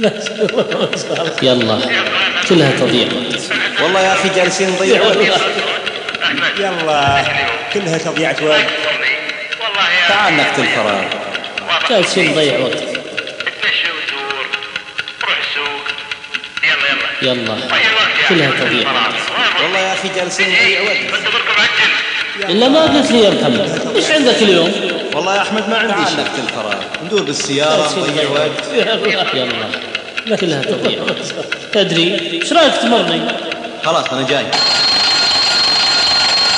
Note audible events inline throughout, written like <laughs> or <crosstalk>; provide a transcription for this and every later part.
<laughs> يلا. كلها تضيع والله يا أخي جالسين نضيع وقت. يلا. كلها تضيعة وقت. تعال نقتل فراغ جالسين نضيع وقت. يلا. كلها. تضيع والله يا أخي جالسين نضيع وقت. إلا ما قلت لي يا محمد. إيش عندك اليوم؟ والله يا أحمد ما عندي تعال. شيء. نقتل فراغ ندور بالسيارة نضيع وقت. يلا. كلها تضيع. تدري؟ إيش رأيك تمرني؟ خلاص أنا جاي.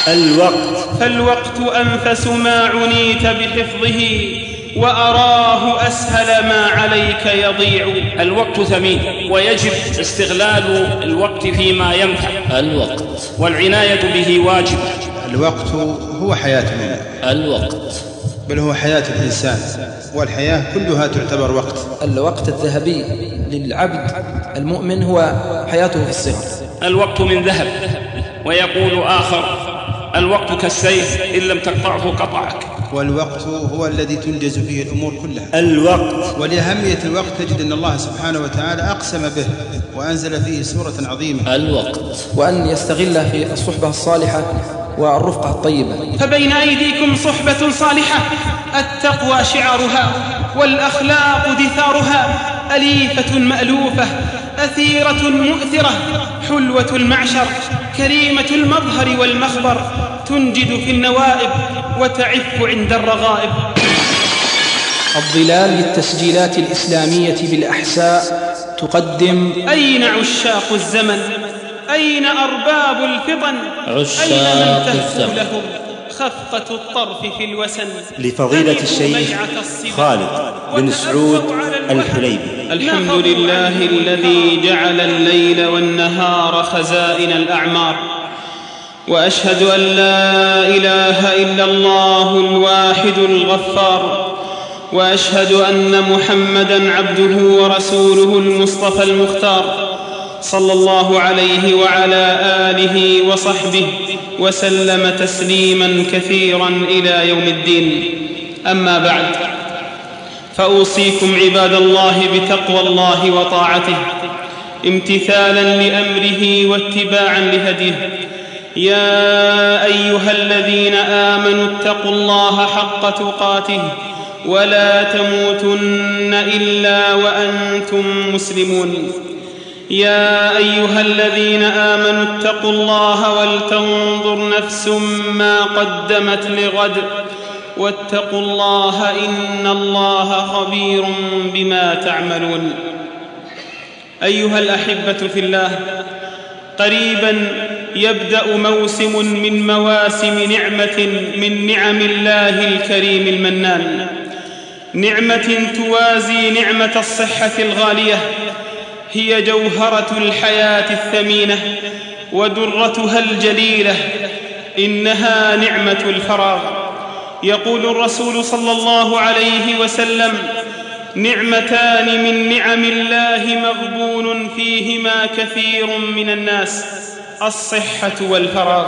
الوقت. فالوقت أنفس ما عنيت بحفظه وأراه أسهل ما عليك يضيع. الوقت ثمين ويجب استغلال الوقت فيما ينفع. الوقت. والعناية به واجب. الوقت هو حياتنا الوقت. بل هو حياة الإنسان. والحياة كلها تعتبر وقت. الوقت الذهبي للعبد المؤمن هو حياته في الصغر الوقت من ذهب ويقول آخر الوقت كالسيف إن لم تقطعه قطعك. والوقت هو الذي تنجز فيه الأمور كلها. الوقت. ولأهمية الوقت تجد أن الله سبحانه وتعالى أقسم به وأنزل فيه سورة عظيمة. الوقت. وأن يستغله في الصحبة الصالحة والرفقة الطيبة. فبين أيديكم صحبة صالحة. التقوى شعارها والأخلاق دثارها. أليفة مألوفة أثيرة مؤثرة. حلوة المعشر كريمة المظهر والمخبر. تنجد في النوائب وتعف عند الرغائب. الظلال للتسجيلات الإسلامية بالأحساء تقدم أين عشاق الزمن؟ أين أرباب الفطن؟ عشاق أين من تهفو الزمن. لهم خفقة الطرف في الوسن؟ لفضيلة الشيخ خالد بن سعود الحليبي. الحمد لله الذي جعل الليل والنهار خزائن الأعمار. وأشهد أن لا إله إلا الله الواحد الغفار. وأشهد أن محمدا عبده ورسوله المصطفى المختار. صلى الله عليه وعلى آله وصحبه وسلم تسليما كثيرا إلى يوم الدين. أما بعد فأوصيكم عباد الله بتقوى الله وطاعته امتثالا لأمره واتباعا لهديه. يا أيها الذين آمنوا اتقوا الله حق تقاته ولا تموتن إلا وأنتم مسلمون. يا أيها الذين آمنوا اتقوا الله ولتنظر نفس ما قدمت لغد واتقوا الله إن الله خبير بما تعملون. أيها الأحبة في الله قريبا يبدأ موسم من مواسم نعمة من نعم الله الكريم المنان. نعمة توازي نعمة الصحة الغالية. هي جوهرة الحياة الثمينة ودرتها الجليلة إنها نعمة الفراغ. يقول الرسول صلى الله عليه وسلم نعمتان من نعم الله مغبون فيهما كثير من الناس الصحة والفراغ.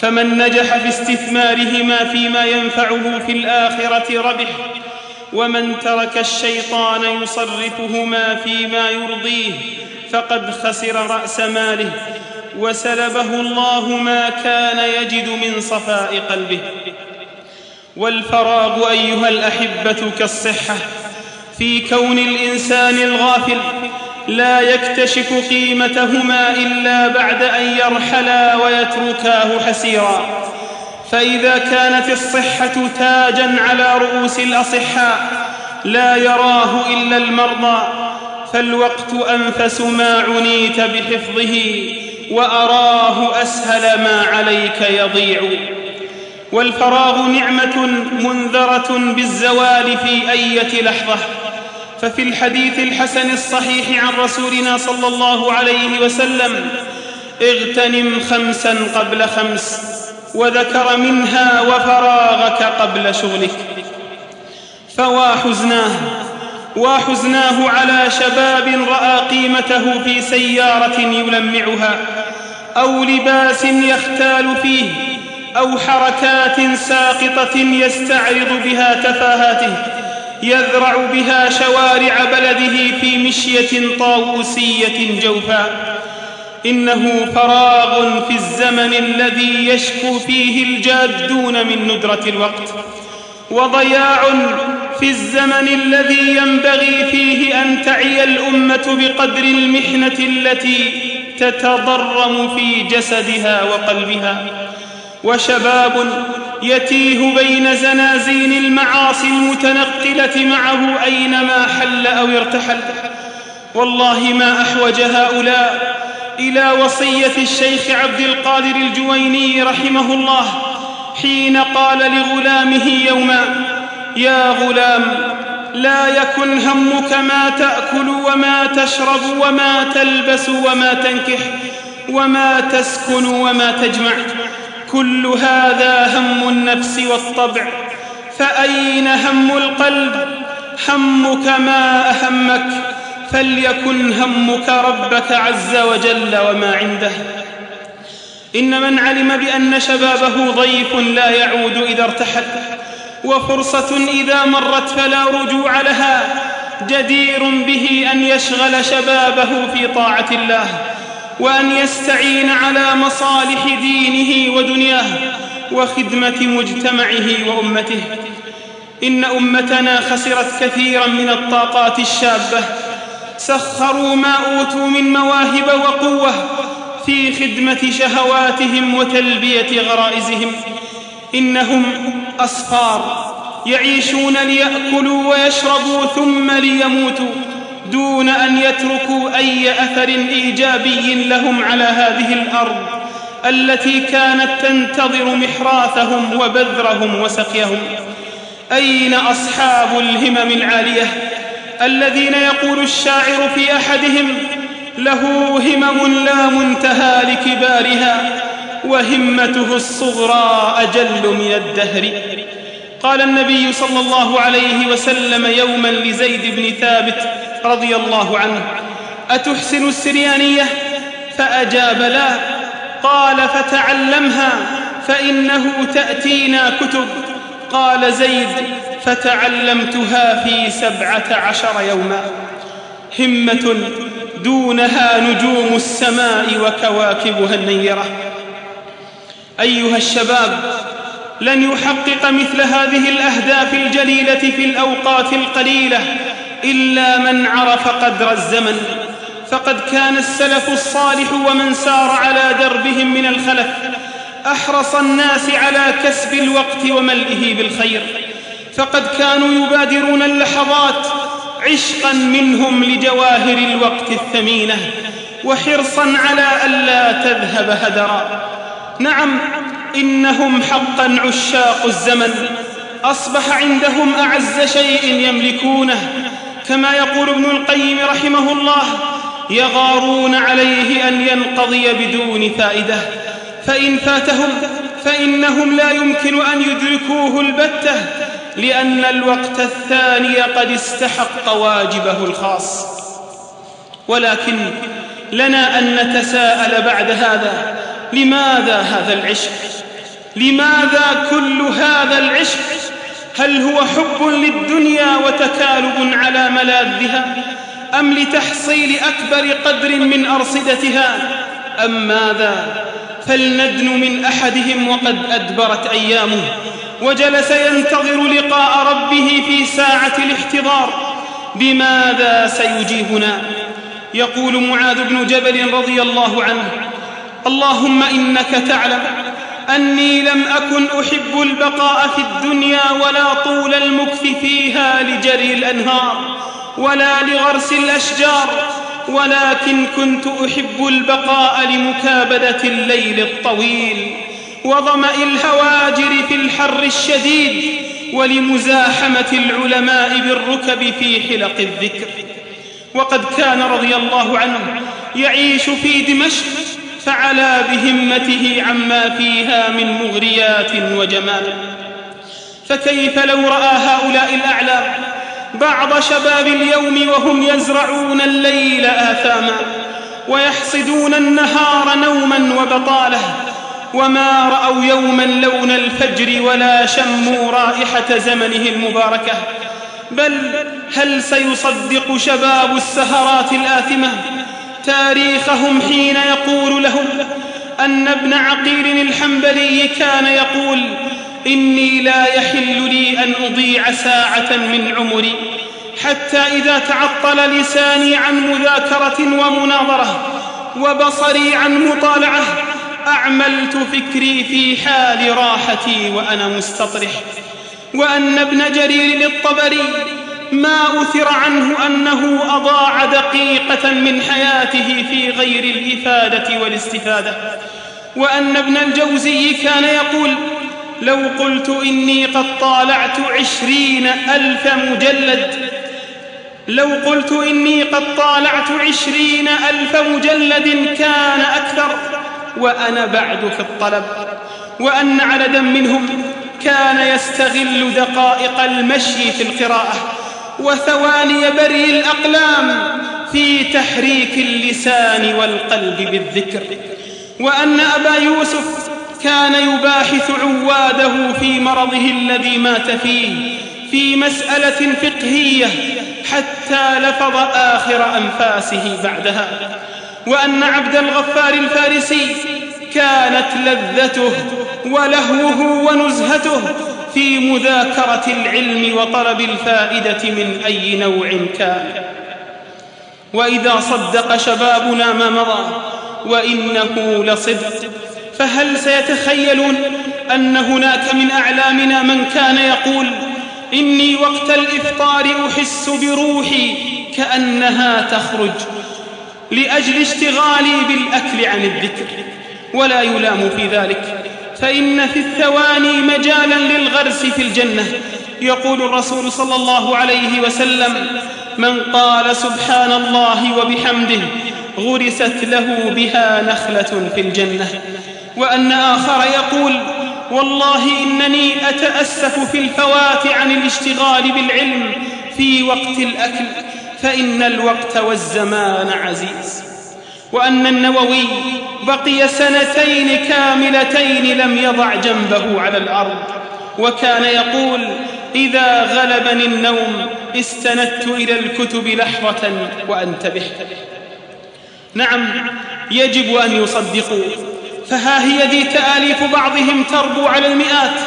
فمن نجح في استثمارهما فيما ينفعه في الآخرة ربح ومن ترك الشيطان يصرفهما فيما يرضيه فقد خسر رأس ماله وسلبه الله ما كان يجد من صفاء قلبه. والفراغ أيها الأحبة كالصحة في كون الإنسان الغافل لا يكتشف قيمتهما إلا بعد أن يرحلا ويتركاه حسيرا. فإذا كانت الصحة تاجا على رؤوس الأصحاء لا يراه إلا المرضى فالوقت أنفس ما عنيت بحفظه وأراه أسهل ما عليك يضيع. والفراغ نعمة منذرة بالزوال في أية لحظة. ففي الحديث الحسن الصحيح عن رسولنا صلى الله عليه وسلم اغتنم خمسا قبل خمس. وذكر منها وفراغك قبل شغلك. فوا حزناه على شباب رأى قيمته في سيارة يلمعها أو لباس يختال فيه أو حركات ساقطة يستعرض بها تفاهاته يذرع بها شوارع بلده في مشية طاووسية جوفاء. إنه فراغ في الزمن الذي يشكو فيه الجادون من ندرة الوقت وضياع في الزمن الذي ينبغي فيه أن تعي الأمة بقدر المحنة التي تتضرم في جسدها وقلبها. وشباب يتيه بين زنازين المعاصي المتنقلة معه أينما حل أو ارتحل. والله ما أحوج هؤلاء إلى وصية الشيخ عبد القادر الجويني رحمه الله حين قال لغلامه يوما يا غلام لا يكن همك ما تأكل وما تشرب وما تلبس وما تنكح وما تسكن وما تجمع كل هذا هم النفس والطبع فأين هم القلب؟ همك ما أهمك؟ فليكن همك ربك عز وجل وما عنده. إن من علم بأن شبابه ضيف لا يعود إذا ارتحل وفرصة إذا مرت فلا رجوع لها. جدير به أن يشغل شبابه في طاعة الله وأن يستعين على مصالح دينه ودنياه وخدمة مجتمعه وأمته. إن أمتنا خسرت كثيرا من الطاقات الشابة سخروا ما أوتوا من مواهب وقوة في خدمة شهواتهم وتلبية غرائزهم. إنهم أصفار يعيشون ليأكلوا ويشربوا ثم ليموتوا دون أن يتركوا أي أثر إيجابي لهم على هذه الأرض التي كانت تنتظر محراثهم وبذرهم وسقيهم. أين أصحاب الهمم العالية؟ الذين يقول الشاعر في أحدهم له همم لا منتهى لكبارها وهمته الصغرى أجل من الدهر. قال النبي صلى الله عليه وسلم يوما لزيد بن ثابت رضي الله عنه أتحسن السريانية؟ فأجاب لا. قال فتعلمها فإنه تأتينا كتب. قال زيد فتعلمتها في سبعة عشر يوما. همة دونها نجوم السماء وكواكبها النيرة. أيها الشباب لن يحقق مثل هذه الأهداف الجليلة في الأوقات القليلة إلا من عرف قدر الزمن. فقد كان السلف الصالح ومن سار على دربهم من الخلف أحرص الناس على كسب الوقت وملئه بالخير. فقد كانوا يبادرون اللحظات عشقا منهم لجواهر الوقت الثمينة وحرصا على ألا تذهب هدرا. نعم إنهم حقا عشاق الزمن. أصبح عندهم أعز شيء يملكونه. كما يقول ابن القيم رحمه الله يغارون عليه أن ينقضي بدون فائدة. فإن فاتهم فإنهم لا يمكن أن يدركوه البتة. لأن الوقت الثاني قد استحق واجبه الخاص. ولكن لنا أن نتساءل بعد هذا لماذا هذا العشق؟ لماذا كل هذا العشق؟ هل هو حب للدنيا وتكالب على ملاذها؟ أم لتحصيل أكبر قدر من أرصدتها؟ أم ماذا؟ فلندن من أحدهم وقد أدبرت أيامه. وجلس ينتظر لقاء ربه في ساعة الاحتضار. بماذا سيجيبنا؟ يقول معاذ بن جبل رضي الله عنه اللهم إنك تعلم أني لم أكن أحب البقاء في الدنيا ولا طول المكث فيها لجري الأنهار ولا لغرس الأشجار ولكن كنت أحب البقاء لمكابدة الليل الطويل. وظمأ الهواجر في الحر الشديد ولمزاحمة العلماء بالركب في حلق الذكر. وقد كان رضي الله عنه يعيش في دمشق فعلى بهمته عما فيها من مغريات وجمال. فكيف لو رأى هؤلاء الاعلام بعض شباب اليوم وهم يزرعون الليل آثاما ويحصدون النهار نوما وبطاله وما رأوا يوما لون الفجر ولا شموا رائحة زمنه المباركة. بل هل سيصدق شباب السهرات الآثمة؟ تاريخهم حين يقول لهم أن ابن عقيل الحنبلي كان يقول إني لا يحل لي أن أضيع ساعة من عمري حتى إذا تعطل لساني عن مذاكرة ومناظرة وبصري عن مطالعة أعملت فكري في حال راحتي وأنا مستطرح وأن ابن جرير الطبري ما أثر عنه أنه أضاع دقيقة من حياته في غير الإفادة والاستفادة وأن ابن الجوزي كان يقول لو قلت إني قد طالعت عشرين ألف مجلد لو قلت إني قد طالعت عشرين ألف مجلد كان أكثر وأنا بعد في الطلب وأن عددا منهم كان يستغل دقائق المشي في القراءة وثواني بري الأقلام في تحريك اللسان والقلب بالذكر وأن أبا يوسف كان يباحث عواده في مرضه الذي مات فيه في مسألة فقهية حتى لفظ آخر أنفاسه بعدها. وأن عبد الغفار الفارسي كانت لذته ولهوه ونزهته في مذاكرة العلم وطلب الفائدة من أي نوع كان. وإذا صدق شبابنا ما مضى وإنه لصدق فهل سيتخيلون أن هناك من أعلامنا من كان يقول إني وقت الإفطار أحس بروحي كأنها تخرج لأجل اشتغالي بالأكل عن الذكر ولا يلام في ذلك فإن في الثواني مجالا للغرس في الجنة. يقول الرسول صلى الله عليه وسلم من قال سبحان الله وبحمده غرست له بها نخلة في الجنة. وأن آخر يقول والله إنني أتأسف في الفوات عن الاشتغال بالعلم في وقت الأكل. فإن الوقت والزمان عزيز وأن النووي بقي سنتين كاملتين لم يضع جنبه على الأرض وكان يقول إذا غلبني النوم استندت إلى الكتب لحظة وأنتبه نعم يجب أن يصدقوا فها هي ذي تآليف بعضهم تربو على المئات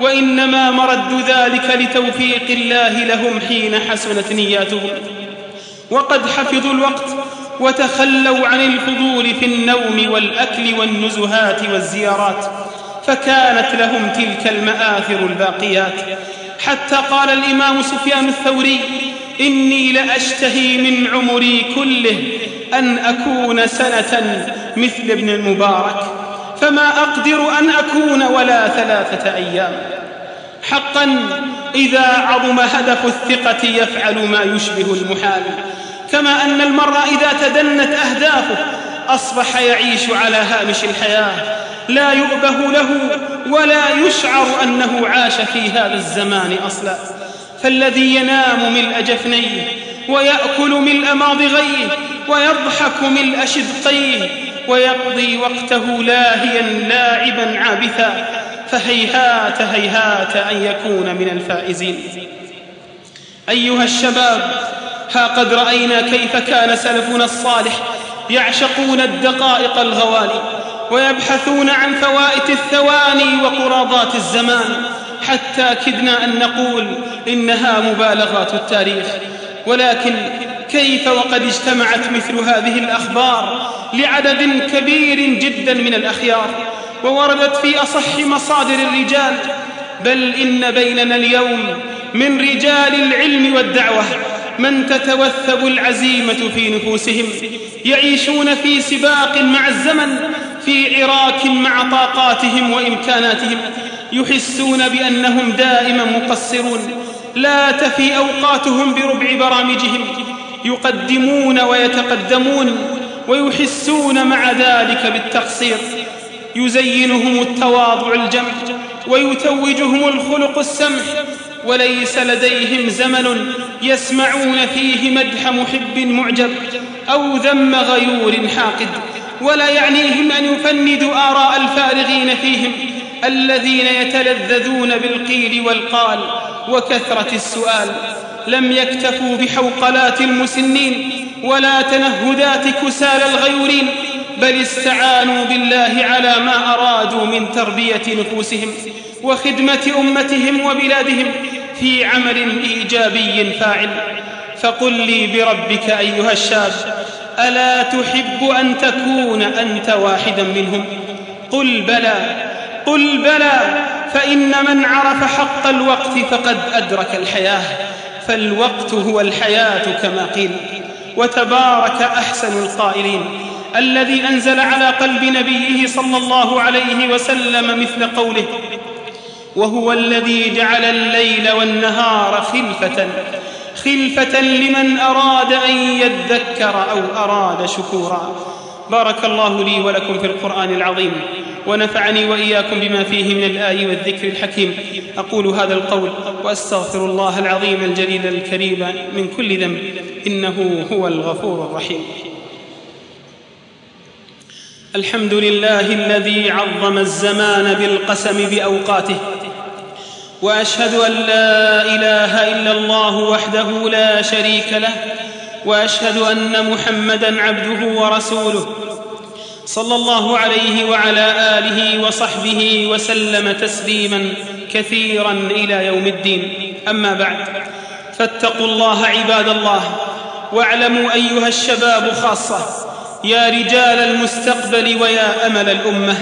وإنما مرد ذلك لتوفيق الله لهم حين حسنت نياتهم. وقد حفظوا الوقت وتخلوا عن الفضول في النوم والأكل والنزهات والزيارات فكانت لهم تلك المآثر الباقيات. حتى قال الإمام سفيان الثوري إني لأشتهي من عمري كله أن أكون سنة مثل ابن المبارك فما أقدر أن أكون ولا ثلاثة أيام. حقا إذا عظم هدف الثقة يفعل ما يشبه المحال. كما أن المرء إذا تدنت أهدافه أصبح يعيش على هامش الحياة. لا يؤبه له ولا يشعر أنه عاش في هذا الزمان أصلا. فالذي ينام ملء جفنيه ويأكل ملء ماضغيه ويضحك ملء شدقيه ويقضي وقته لاهيا لاعبا عابثا. فهيهات هيهات أن يكون من الفائزين. أيها الشباب ها قد رأينا كيف كان سلفنا الصالح يعشقون الدقائق الغوالي ويبحثون عن فوائت الثواني وقراضات الزمان حتى كدنا أن نقول إنها مبالغات التاريخ. ولكن كيف وقد اجتمعت مثل هذه الأخبار لعدد كبير جدا من الأخيار ووردت في أصح مصادر الرجال؟ بل إن بيننا اليوم من رجال العلم والدعوة من تتوثب العزيمة في نفوسهم يعيشون في سباق مع الزمن في عراك مع طاقاتهم وإمكاناتهم يحسون بأنهم دائما مقصرون لا تفي أوقاتهم بربع برامجهم يقدمون ويتقدمون ويحسون مع ذلك بالتقصير يزينهم التواضع الجم ويتوجهم الخلق السمح وليس لديهم زمن يسمعون فيه مدح محب معجب أو ذم غيور حاقد. ولا يعنيهم أن يفندوا آراء الفارغين فيهم الذين يتلذذون بالقيل والقال وكثرة السؤال. لم يكتفوا بحوقلات المسنين ولا تنهدات كسال الغيورين. بل استعانوا بالله على ما أرادوا من تربية نفوسهم وخدمة أمتهم وبلادهم في عمل إيجابي فاعل. فقل لي بربك أيها الشاب ألا تحب أن تكون أنت واحدا منهم؟ قل بلى قل بلى فإن من عرف حق الوقت فقد أدرك الحياة فالوقت هو الحياة كما قيل وتبارك أحسن القائلين. الذي أنزل على قلب نبيه صلى الله عليه وسلم مثل قوله وهو الذي جعل الليل والنهار خلفة خلفة لمن أراد أن يذكر أو أراد شكورا. بارك الله لي ولكم في القرآن العظيم ونفعني وإياكم بما فيه من الآي والذكر الحكيم. أقول هذا القول وأستغفر الله العظيم الجليل الكريم من كل ذنب إنه هو الغفور الرحيم. الحمد لله الذي عظم الزمان بالقسم بأوقاته وأشهد أن لا إله إلا الله وحده لا شريك له وأشهد أن محمدا عبده ورسوله صلى الله عليه وعلى آله وصحبه وسلم تسليما كثيرا إلى يوم الدين. أما بعد فاتقوا الله عباد الله واعلموا أيها الشباب خاصة يا رجال المستقبل ويا أمل الأمة.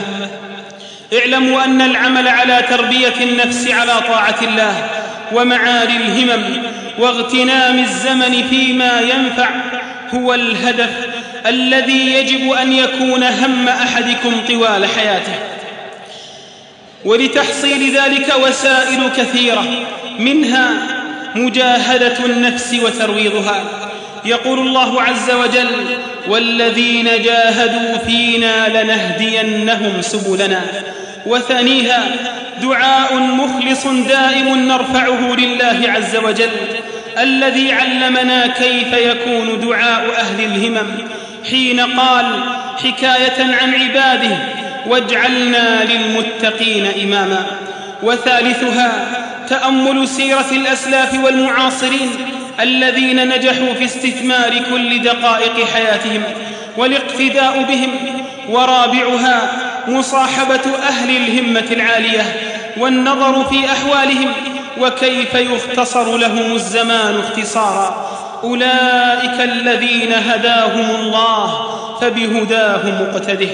اعلموا أن العمل على تربية النفس على طاعة الله ومعالي الهمم واغتنام الزمن فيما ينفع هو الهدف الذي يجب أن يكون هم أحدكم طوال حياته. ولتحصيل ذلك وسائل كثيرة منها مجاهدة النفس وترويضها. يقول الله عز وجل والذين جاهدوا فينا لنهدينهم سبلنا وثانيها دعاء مخلص دائم نرفعه لله عز وجل الذي علمنا كيف يكون دعاء أهل الهمم حين قال حكاية عن عباده واجعلنا للمتقين إماما وثالثها تامل سيرة الأسلاف والمعاصرين الذين نجحوا في استثمار كل دقائق حياتهم والاقتداء بهم ورابعها مصاحبة أهل الهمة العالية والنظر في أحوالهم وكيف يختصر لهم الزمان اختصارا. أولئك الذين هداهم الله فبهداه مقتده.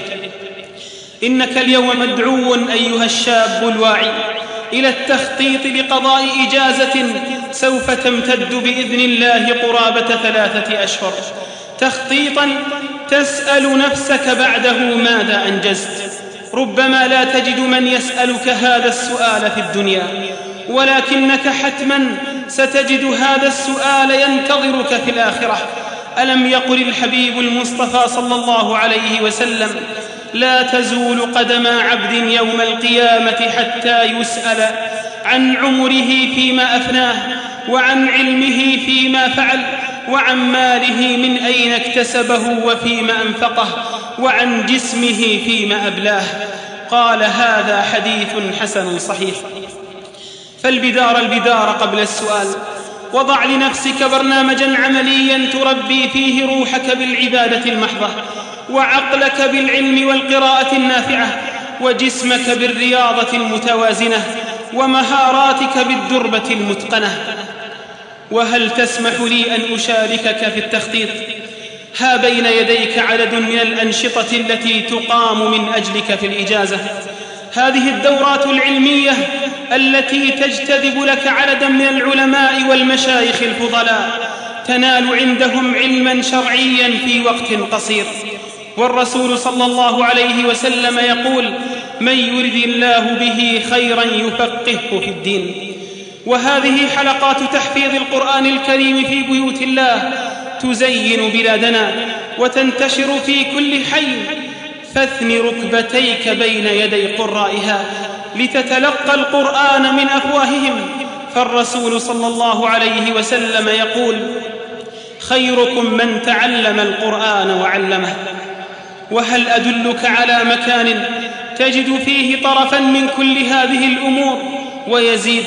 إنك اليوم مدعو أيها الشاب الواعي. إلى التخطيط لقضاء إجازة سوف تمتد بإذن الله قرابة ثلاثة أشهر. تخطيطا تسأل نفسك بعده ماذا أنجزت. ربما لا تجد من يسألك هذا السؤال في الدنيا ولكنك حتما ستجد هذا السؤال ينتظرك في الآخرة. ألم يقل الحبيب المصطفى صلى الله عليه وسلم لا تزول قدم عبد يوم القيامة حتى يسأل عن عمره فيما أفناه وعن علمه فيما فعل وعن ماله من أين اكتسبه وفيما أنفقه وعن جسمه فيما أبلاه. قال هذا حديث حسن صحيح. فالبدار البدار قبل السؤال. وضع لنفسك برنامجا عمليا تربي فيه روحك بالعبادة المحضة وعقلك بالعلم والقراءة النافعة وجسمك بالرياضة المتوازنة ومهاراتك بالدربة المتقنة. وهل تسمح لي أن أشاركك في التخطيط؟ ها بين يديك عدد من الأنشطة التي تقام من أجلك في الإجازة. هذه الدورات العلمية التي تجتذب لك عددا من العلماء والمشايخ الفضلاء تنال عندهم علما شرعيا في وقت قصير. والرسول صلى الله عليه وسلم يقول من يرد الله به خيرا يفقهه في الدين. وهذه حلقات تحفيظ القرآن الكريم في بيوت الله تزين بلادنا وتنتشر في كل حي. فاثن ركبتيك بين يدي قرائها. لتتلقى القرآن من أفواههم. فالرسول صلى الله عليه وسلم يقول خيركم من تعلم القرآن وعلمه. وهل أدلك على مكان تجد فيه طرفا من كل هذه الأمور ويزيد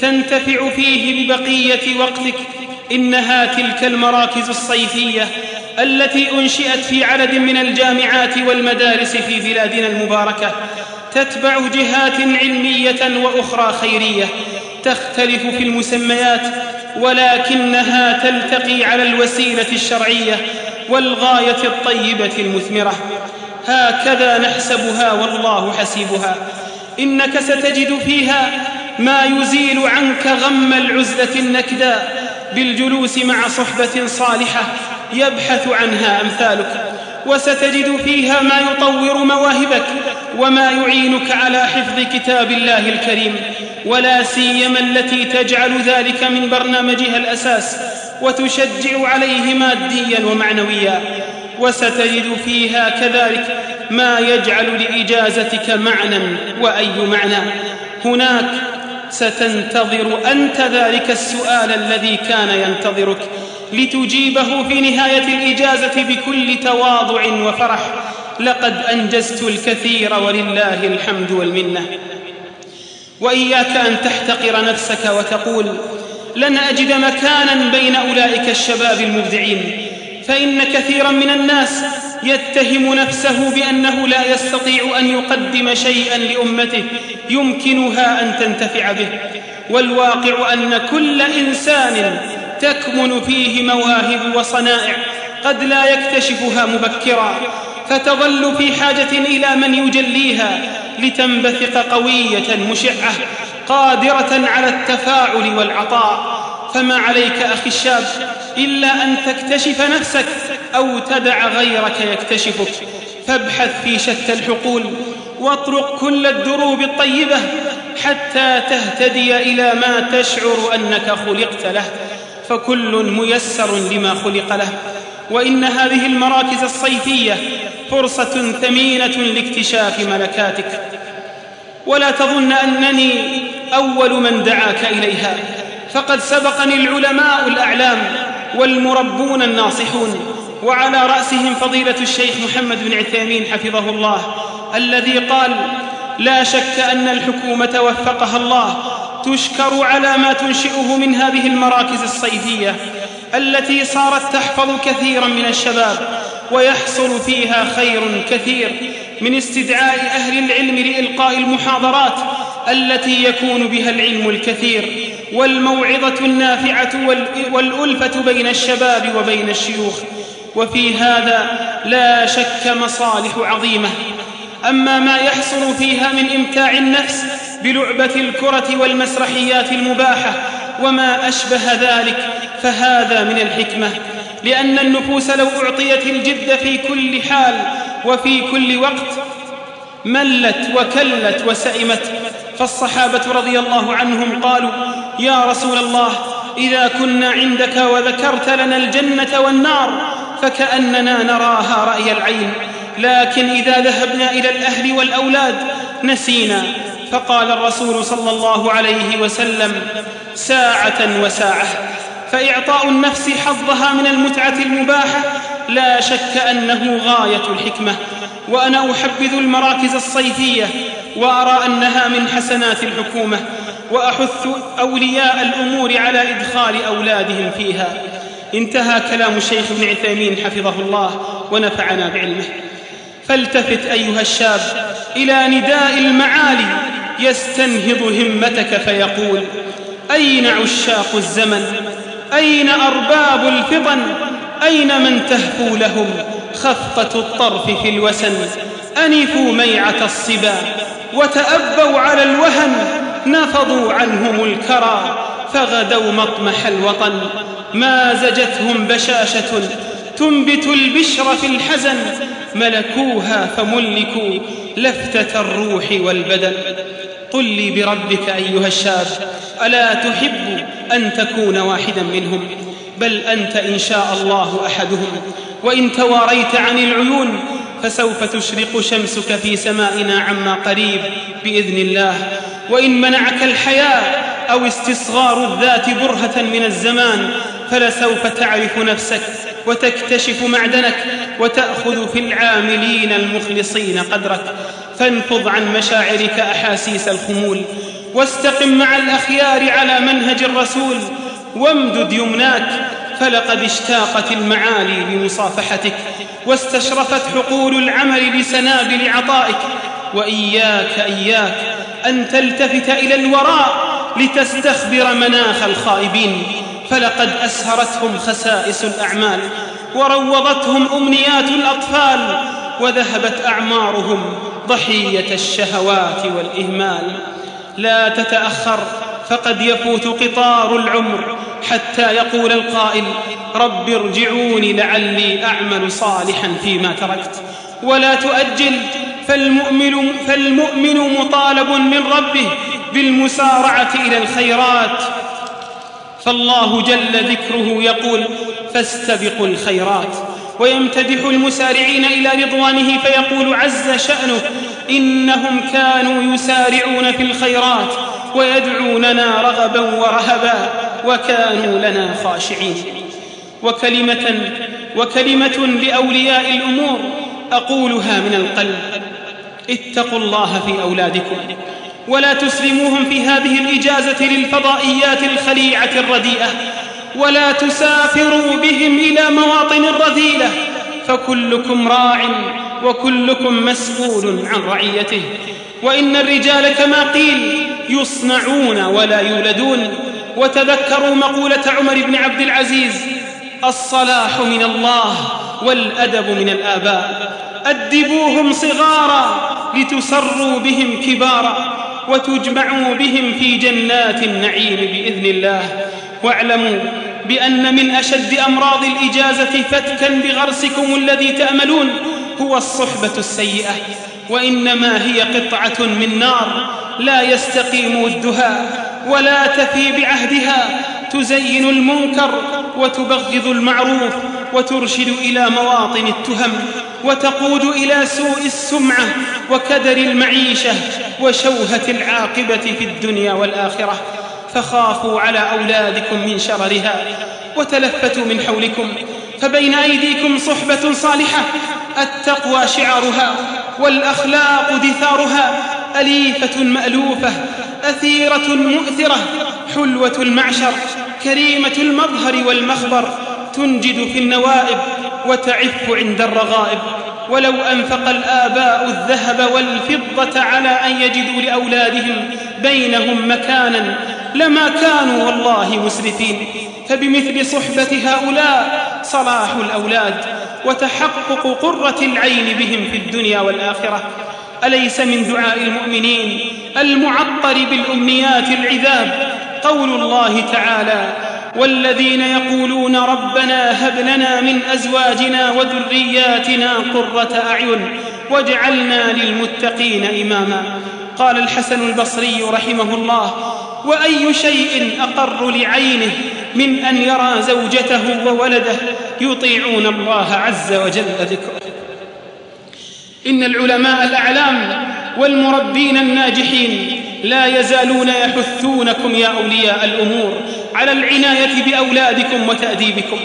تنتفع فيه ببقية وقتك؟ إنها تلك المراكز الصيفية التي أنشئت في عدد من الجامعات والمدارس في بلادنا المباركة. تتبع جهات علمية وأخرى خيرية تختلف في المسميات ولكنها تلتقي على الوسيلة الشرعية والغاية الطيبة المثمرة. هكذا نحسبها والله حسيبها. إنك ستجد فيها ما يزيل عنك غم العزلة النكداء بالجلوس مع صحبة صالحة يبحث عنها أمثالك وستجد فيها ما يطور مواهبك وما يعينك على حفظ كتاب الله الكريم ولا سيما التي تجعل ذلك من برنامجها الأساس وتشجع عليه ماديا ومعنويا وستجد فيها كذلك ما يجعل لإجازتك معنى وأي معنى. هناك ستنتظر أنت ذلك السؤال الذي كان ينتظرك لتجيبه في نهاية الإجازة بكل تواضع وفرح لقد أنجزت الكثير ولله الحمد والمنة. وإياك أن تحتقر نفسك وتقول لن أجد مكانا بين أولئك الشباب المبدعين فإن كثيرا من الناس يتهم نفسه بأنه لا يستطيع أن يقدم شيئا لأمته يمكنها أن تنتفع به. والواقع أن كل إنسان تكمن فيه مواهب وصنائع قد لا يكتشفها مبكرا. فتظل في حاجة إلى من يجليها لتنبثق قوية مشعة قادرة على التفاعل والعطاء. فما عليك أخي الشاب إلا أن تكتشف نفسك أو تدع غيرك يكتشفك. فابحث في شتى الحقول واطرق كل الدروب الطيبة حتى تهتدي إلى ما تشعر أنك خلقت له. فكل ميسر لما خلق له. وإن هذه المراكز الصيفية فرصة ثمينة لاكتشاف ملكاتك. ولا تظن أنني أول من دعاك إليها. فقد سبقني العلماء الأعلام والمربون الناصحون وعلى رأسهم فضيلة الشيخ محمد بن عثيمين حفظه الله الذي قال لا شك أن الحكومة وفقها الله تشكر على ما تنشئه من هذه المراكز الصيفية التي صارت تحفظ كثيرا من الشباب ويحصل فيها خير كثير من استدعاء أهل العلم لإلقاء المحاضرات التي يكون بها العلم الكثير والموعظة النافعة والألفة بين الشباب وبين الشيوخ. وفي هذا لا شك مصالح عظيمة. أما ما يحصل فيها من إمتاع النفس بلعبة الكرة والمسرحيات المباحة وما أشبه ذلك فهذا من الحكمة لأن النفوس لو أعطيت الجد في كل حال وفي كل وقت ملت وكلت وسئمت. فالصحابة رضي الله عنهم قالوا يا رسول الله إذا كنا عندك وذكرت لنا الجنة والنار فكأننا نراها رأي العين. لكن إذا ذهبنا إلى الأهل والأولاد نسينا. فقال الرسول صلى الله عليه وسلم ساعة وساعة. فإعطاء النفس حظها من المتعة المباحة لا شك أنه غاية الحكمة. وأنا أحبذ المراكز الصيفية وأرى أنها من حسنات الحكومة وأحث أولياء الأمور على إدخال أولادهم فيها. انتهى كلام الشيخ ابن عثيمين حفظه الله ونفعنا بعلمه. فالتفت أيها الشاب إلى نداء المعالي يستنهض همتك فيقول أين عشاق الزمن؟ أين أرباب الفطن؟ أين من تهفو لهم خفقة الطرف في الوسن؟ أنفوا ميعة الصبا وتأبوا على الوهن نفضوا عنهم الكرى فغدوا مطمح الوطن مازجتهم بشاشة تنبت البشر في الحزن ملكوها فملكوا لفتة الروح والبدن قل لي بربك أيها الشاب ألا تحب أن تكون واحدا منهم بل أنت إن شاء الله أحدهم. وإن تواريت عن العيون فسوف تشرق شمسك في سمائنا عما قريب بإذن الله. وإن منعك الحياة أو استصغار الذات برهة من الزمان فلسوف تعرف نفسك وتكتشف معدنك وتأخذ في العاملين المخلصين قدرك. فانفض عن مشاعرك أحاسيس الخمول واستقم مع الأخيار على منهج الرسول وامدد يمناك فلقد اشتاقت المعالي لمصافحتك واستشرفت حقول العمل لسنابل عطائك وإياك إياك أن تلتفت إلى الوراء لتستخبر مناخ الخائبين فلقد أسهرتهم خسائس الأعمال وروضتهم أمنيات الأطفال وذهبت أعمارهم ضحية الشهوات والإهمال. لا تتأخر فقد يفوت قطار العمر حتى يقول القائل رب ارجعوني لعلي أعمل صالحا فيما تركت. ولا تؤجل فالمؤمن, فالمؤمن مطالب من ربه بالمسارعة إلى الخيرات. فالله جل ذكره يقول فاستبقوا الخيرات. ويمتدح المسارعين إلى رضوانه فيقول عز شأنه إنهم كانوا يسارعون في الخيرات ويدعوننا رغبا ورهبا وكانوا لنا خاشعين. وكلمة وكلمة لأولياء الأمور أقولها من القلب اتقوا الله في أولادكم ولا تسلموهم في هذه الإجازة للفضائيات الخليعة الرديئة. ولا تسافروا بهم إلى مواطن رذيله فكلكم راع وكلكم مسؤول عن رعيته. وإن الرجال كما قيل يصنعون ولا يولدون. وتذكروا مقولة عمر بن عبد العزيز الصلاح من الله والأدب من الآباء. أدبوهم صغارا لتسروا بهم كبارا وتجمعوا بهم في جنات النعيم بإذن الله. واعلموا بأن من أشد أمراض الإجازة فتكا بغرسكم الذي تأملون هو الصحبة السيئة وإنما هي قطعة من نار لا يستقيم ودها ولا تفي بعهدها تزين المنكر وتبغض المعروف وترشد إلى مواطن التهم وتقود إلى سوء السمعة وكدر المعيشة وشوهة العاقبة في الدنيا والآخرة. فخافوا على أولادكم من شررها وتلفتوا من حولكم فبين أيديكم صحبة صالحة التقوى شعارها والأخلاق دثارها أليفة مألوفة أثيرة مؤثرة حلوة المعشر كريمة المظهر والمخبر تنجد في النوائب وتعف عند الرغائب. ولو أنفق الآباء الذهب والفضة على أن يجدوا لأولادهم بينهم مكانا لما كانوا والله مسرفين. فبمثل صحبة هؤلاء صلاح الأولاد وتحقق قرة العين بهم في الدنيا والآخرة. أليس من دعاء المؤمنين المعطر بالأمنيات العذاب؟ قول الله تعالى والذين يقولون ربنا هب لنا من أزواجنا وذرياتنا قرة أعين واجعلنا للمتقين إماما. قال الحسن البصري رحمه الله وأي شيء أقر لعينه من أن يرى زوجته وولده يطيعون الله عز وجل ذكره. إن العلماء الأعلام والمربين الناجحين لا يزالون يحثونكم يا أولياء الأمور على العناية بأولادكم وتأديبكم.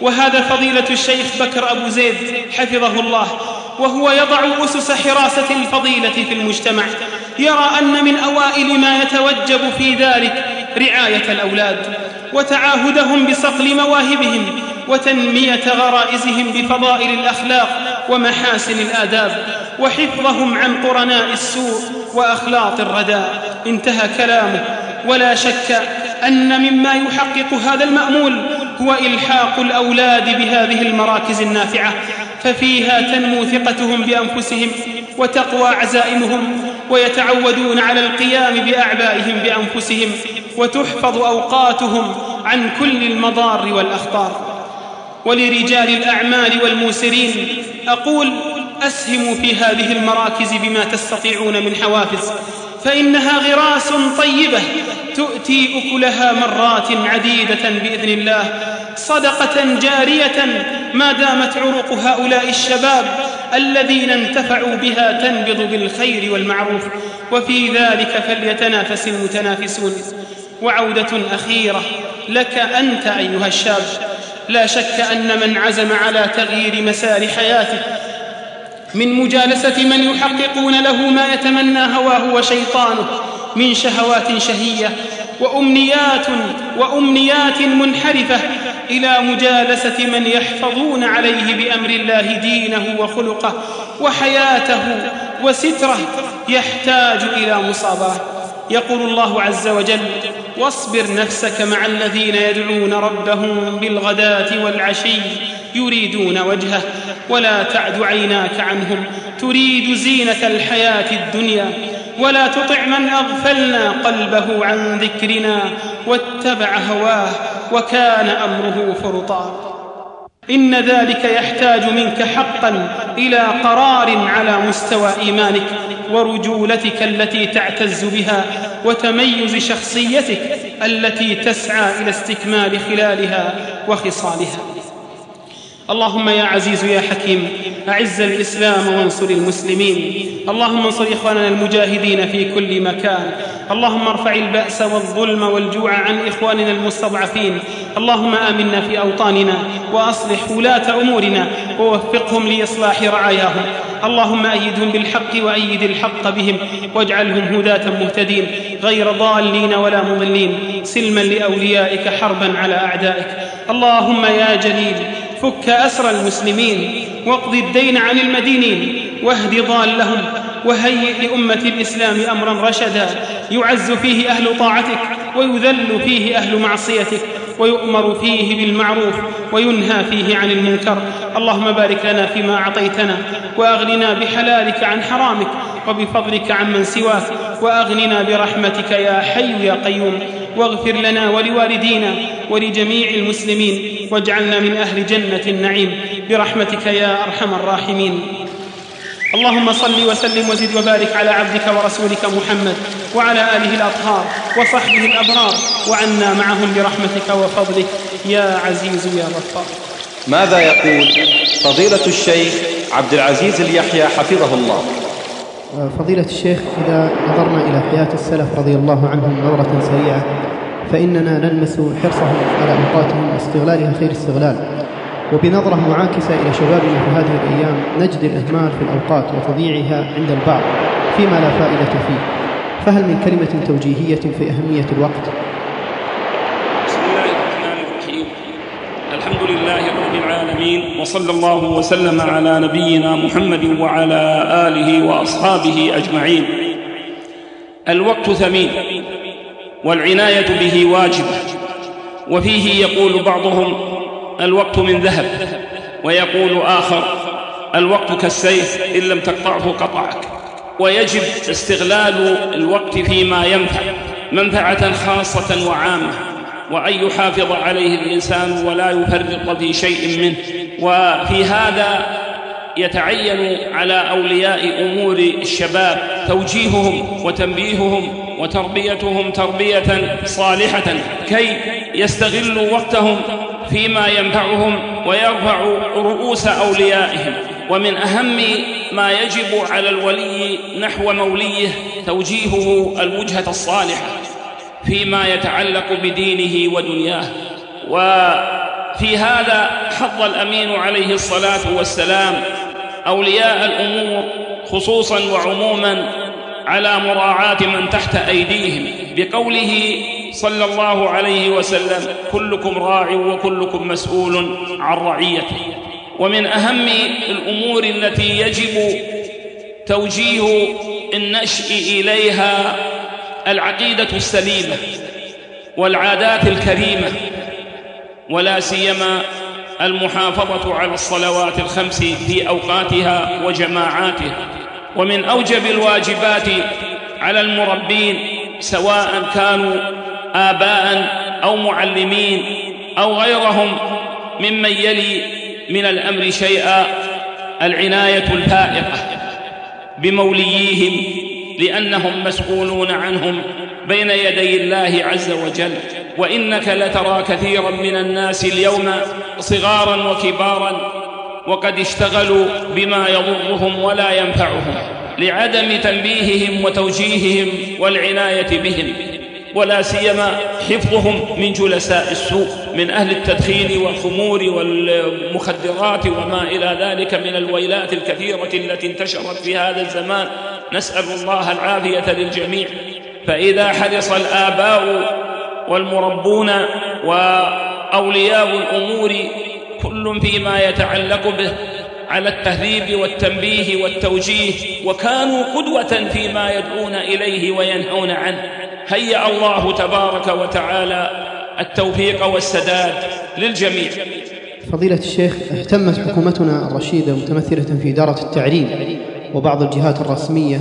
وهذا فضيلة الشيخ بكر أبو زيد حفظه الله. وهو يضع أسس حراسة الفضيلة في المجتمع يرى أن من أوائل ما يتوجب في ذلك رعاية الأولاد وتعاهدهم بصقل مواهبهم وتنمية غرائزهم بفضائل الأخلاق ومحاسن الآداب وحفظهم عن قرناء السوء وأخلاط الرداء. انتهى كلامه. ولا شك أن مما يحقق هذا المأمول هو إلحاق الأولاد بهذه المراكز النافعة. ففيها تنمو ثقتهم بأنفسهم وتقوى عزائمهم ويتعودون على القيام بأعبائهم بأنفسهم وتحفظ أوقاتهم عن كل المضار والأخطار. ولرجال الأعمال والموسرين أقول أسهموا في هذه المراكز بما تستطيعون من حوافز فإنها غراس طيبة تؤتي أكلها مرات عديدة بإذن الله صدقة جارية ما دامت عروق هؤلاء الشباب الذين انتفعوا بها تنبض بالخير والمعروف وفي ذلك فليتنافس المتنافسون وعودة أخيرة لك أنت أيها الشاب لا شك أن من عزم على تغيير مسار حياته من مجالسة من يحققون له ما يتمنى هواه وشيطانه من شهوات شهية وأمنيات وأمنيات منحرفة إلى مجالسة من يحفظون عليه بأمر الله دينه وخلقه وحياته وستره يحتاج إلى مصاباه يقول الله عز وجل واصبر نفسك مع الذين يدعون ربهم بالغداة والعشي يريدون وجهه ولا تعد عيناك عنهم تريد زينة الحياة الدنيا ولا تطع من أغفلنا قلبه عن ذكرنا واتبع هواه وكان أمره فرطا. إن ذلك يحتاج منك حقا إلى قرار على مستوى إيمانك ورجولتك التي تعتز بها وتميز شخصيتك التي تسعى إلى استكمال خلالها وخصالها. اللهم يا عزيز يا حكيم أعز الإسلام وانصر المسلمين. اللهم انصر إخواننا المجاهدين في كل مكان. اللهم ارفع البأس والظلم والجوع عن إخواننا المستضعفين. اللهم آمنا في أوطاننا وأصلح ولاة أمورنا ووفقهم لإصلاح رعاياهم. اللهم أيدهم بالحق وأيد الحق بهم واجعلهم هداة مهتدين غير ضالين ولا مضلين سلما لأوليائك حربا على أعدائك. اللهم يا جليل فك أسر المسلمين واقض الدين عن المدينين واهد ضالهم وهيئ لأمة الإسلام أمرا رشدا يعز فيه أهل طاعتك ويذل فيه أهل معصيتك ويؤمر فيه بالمعروف وينهى فيه عن المنكر اللهم بارك لنا فيما أعطيتنا وأغننا بحلالك عن حرامك وبفضلك عمن سواك وأغننا برحمتك يا حي يا قيوم واغفر لنا ولوالدينا ولجميع المسلمين واجعلنا من أهل جنة النعيم. برحمتك يا أرحم الراحمين. اللهم صل وسلم وزد وبارك على عبدك ورسولك محمد وعلى آله الأطهار وصحبه الأبرار وعنا معهم برحمتك وفضلك. يا عزيز يا غفار. ماذا يقول فضيلة الشيخ عبد العزيز اليحيى حفظه الله؟ فضيلة الشيخ إذا نظرنا إلى حياة السلف رضي الله عنهم نظرة سريعة فإننا نلمس حرصهم على أوقاتهم واستغلالها خير استغلال. وبنظرة معاكسة إلى شبابنا في هذه الأيام نجد الإهمال في الأوقات وتضييعها عند البعض فيما لا فائدة فيه. فهل من كلمة توجيهية في أهمية الوقت؟ بسم الله الرحمن الرحيم. الحمد لله رب العالمين وصلى الله وسلم على نبينا محمد وعلى آله وأصحابه أجمعين. الوقت ثمين. والعناية به واجبة وفيه يقول بعضهم الوقت من ذهب ويقول آخر الوقت كالسيف إن لم تقطعه قطعك. ويجب استغلال الوقت فيما ينفع منفعة خاصة وعامة. وأن يحافظ عليه الإنسان ولا يفرط في شيء منه. وفي هذا يتعين على أولياء أمور الشباب توجيههم وتنبيههم وتربيتهم تربية صالحة كي يستغلوا وقتهم فيما ينفعهم ويرفع رؤوس أوليائهم. ومن أهم ما يجب على الولي نحو موليه توجيهه الوجهة الصالحة فيما يتعلق بدينه ودنياه. وفي هذا حض الأمين عليه الصلاة والسلام أولياء الأمور خصوصا وعموما على مراعاة من تحت أيديهم بقوله صلى الله عليه وسلم كلكم راع وكلكم مسؤول عن رعيته. ومن أهم الأمور التي يجب توجيه النشء إليها العقيدة السليمة والعادات الكريمة ولا سيما المحافظة على الصلوات الخمس في أوقاتها وجماعاتها. ومن أوجب الواجبات على المربين سواء كانوا آباء أو معلمين أو غيرهم ممن يلي من الأمر شيئا العناية الفائقة بمولييهم لأنهم مسؤولون عنهم بين يدي الله عز وجل. وإنك لترى كثيرا من الناس اليوم صغارا وكبارا وقد اشتغلوا بما يضرهم ولا ينفعهم لعدم تنبيههم وتوجيههم والعناية بهم. ولا سيما حفظهم من جلساء السوء من أهل التدخين والخمور والمخدرات وما إلى ذلك من الويلات الكثيرة التي انتشرت في هذا الزمان. نسأل الله العافية للجميع. فإذا حرص الآباء والمربون وأولياء الأمور كل فيما يتعلق به على التهذيب والتنبيه والتوجيه وكانوا قدوة فيما يدعون إليه وينهون عنه. هيأ الله تبارك وتعالى التوفيق والسداد للجميع. فضيلة الشيخ اهتمت حكومتنا الرشيدة متمثلة في إدارة التعليم وبعض الجهات الرسمية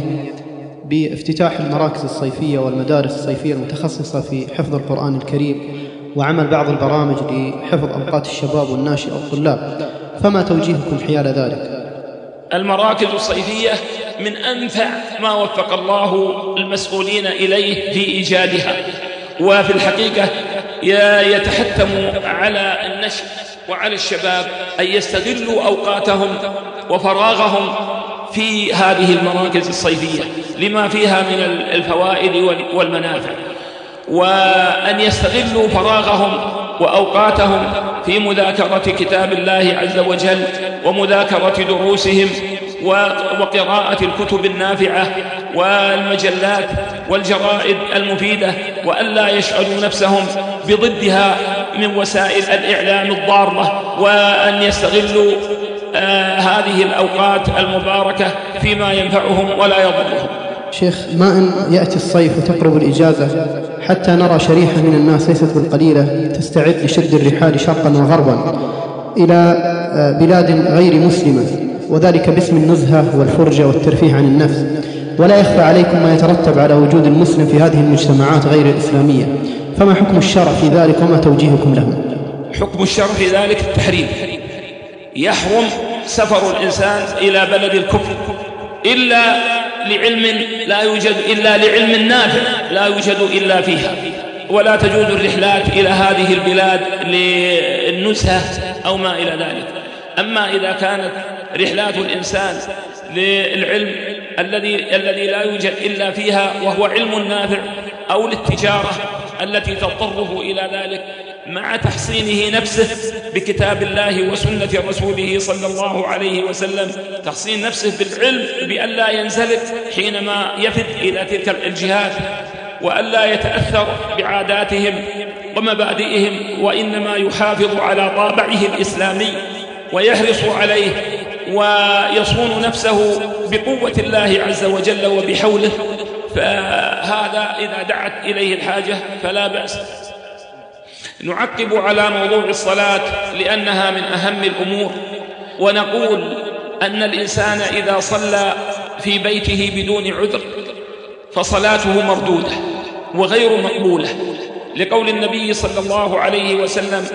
بافتتاح المراكز الصيفية والمدارس الصيفية المتخصصة في حفظ القرآن الكريم. وعمل بعض البرامج لحفظ أوقات الشباب والناشئة والطلاب. فما توجيهكم حيال ذلك؟ المراكز الصيفية من أنفع ما وفق الله المسؤولين إليه في إيجادها. وفي الحقيقة يتحتم على النشء وعلى الشباب أن يستغلوا أوقاتهم وفراغهم في هذه المراكز الصيفية لما فيها من الفوائد والمنافع. وأن يستغلوا فراغهم وأوقاتهم في مذاكرة كتاب الله عز وجل ومذاكرة دروسهم وقراءة الكتب النافعة والمجلات والجرائد المفيدة وألا يشغلوا نفسهم بضدها من وسائل الإعلام الضارة وأن يستغلوا آه هذه الأوقات المباركة فيما ينفعهم ولا يضرهم. شيخ ما أن يأتي الصيف وتقرب الإجازة حتى نرى شريحة من الناس ليست بالقليلة تستعد لشد الرحال شرقا وغربا إلى آه، بلاد غير مسلمة وذلك باسم النزهة والفرجة والترفيه عن النفس. ولا يخفى عليكم ما يترتب على وجود المسلم في هذه المجتمعات غير الإسلامية. فما حكم الشرع في ذلك وما توجيهكم له؟ حكم الشرع في ذلك التحريم. يحرم سفر الإنسان إلى بلد الكفر إلا لعلم لا يوجد إلا لعلم نافع لا يوجد إلا فيها. ولا تجوز الرحلات إلى هذه البلاد للنزهة أو ما إلى ذلك. أما إذا كانت رحلات الإنسان للعلم الذي الذي لا يوجد إلا فيها وهو علم نافع أو للتجارة التي تضطره إلى ذلك مع تحصينه نفسه بكتاب الله وسنة رسوله صلى الله عليه وسلم. تحصين نفسه بالعلم بألا ينزلق حينما يفد إلى تلك الجهات وألا يتأثر بعاداتهم ومبادئهم وإنما يحافظ على طابعه الإسلامي ويحرص عليه ويصون نفسه بقوة الله عز وجل وبحوله. فهذا إذا دعت إليه الحاجة فلا بأس. نعقب على موضوع الصلاة لأنها من أهم الأمور. ونقول أن الإنسان إذا صلى في بيته بدون عذر فصلاته مردودة وغير مقبولة. لقول النبي صلى الله عليه وسلم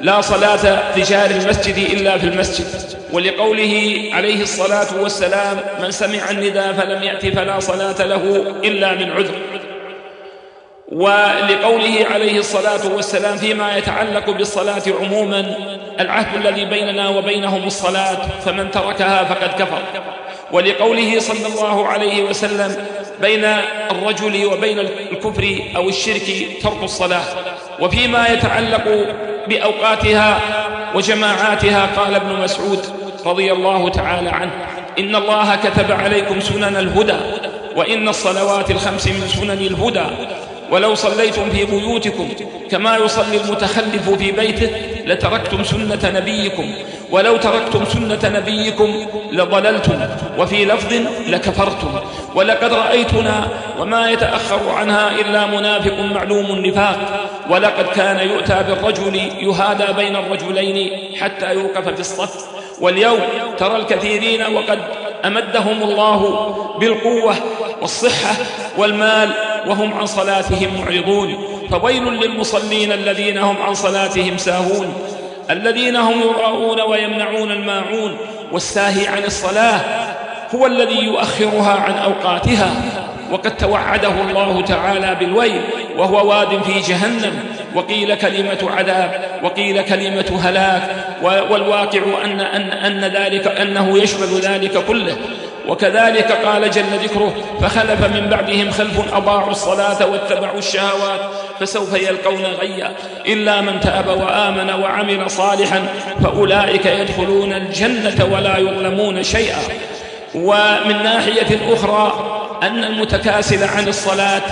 لا صلاة رجال المسجد إلا في المسجد. ولقوله عليه الصلاة والسلام من سمع النداء فلم يأت فلا صلاة له إلا من عذر. ولقوله عليه الصلاة والسلام فيما يتعلق بالصلاة عموما العهد الذي بيننا وبينهم الصلاة فمن تركها فقد كفر. ولقوله صلى الله عليه وسلم بين الرجل وبين الكفر أو الشرك ترك الصلاة. وفيما يتعلق بأوقاتها وجماعاتها قال ابن مسعود رضي الله تعالى عنه إن الله كتب عليكم سنن الهدى وإن الصلوات الخمس من سنن الهدى. ولو صليتم في بيوتكم كما يصلي المتخلف في بيته لتركتم سنة نبيكم. ولو تركتم سنة نبيكم لضللتم وفي لفظ لكفرتم. ولقد رأيتنا وما يتأخر عنها إلا منافق معلوم النفاق. ولقد كان يؤتى بالرجل يهادى بين الرجلين حتى يوقف في الصف. واليوم ترى الكثيرين وقد أمدهم الله بالقوة والصحة والمال وهم عن صلاتهم معرضون. فويل للمصلين الذين هم عن صلاتهم ساهون. الذين هم يراءون ويمنعون الماعون. والساهي عن الصلاة هو الذي يؤخرها عن أوقاتها. وقد توعده الله تعالى بالويل وهو واد في جهنم. وقيل كلمة عذاب وقيل كلمة هلاك. والواقع أن, أن, أن ذلك أنه يشمل ذلك كله. وكذلك قال جل ذكره فخلف من بعدهم خلف أضاعوا الصلاة واتبعوا الشهوات فسوف يلقون غيا إلا من تاب وآمن وعمل صالحا فأولئك يدخلون الجنة ولا يظلمون شيئا. ومن ناحية أخرى أن المتكاسل عن الصلاة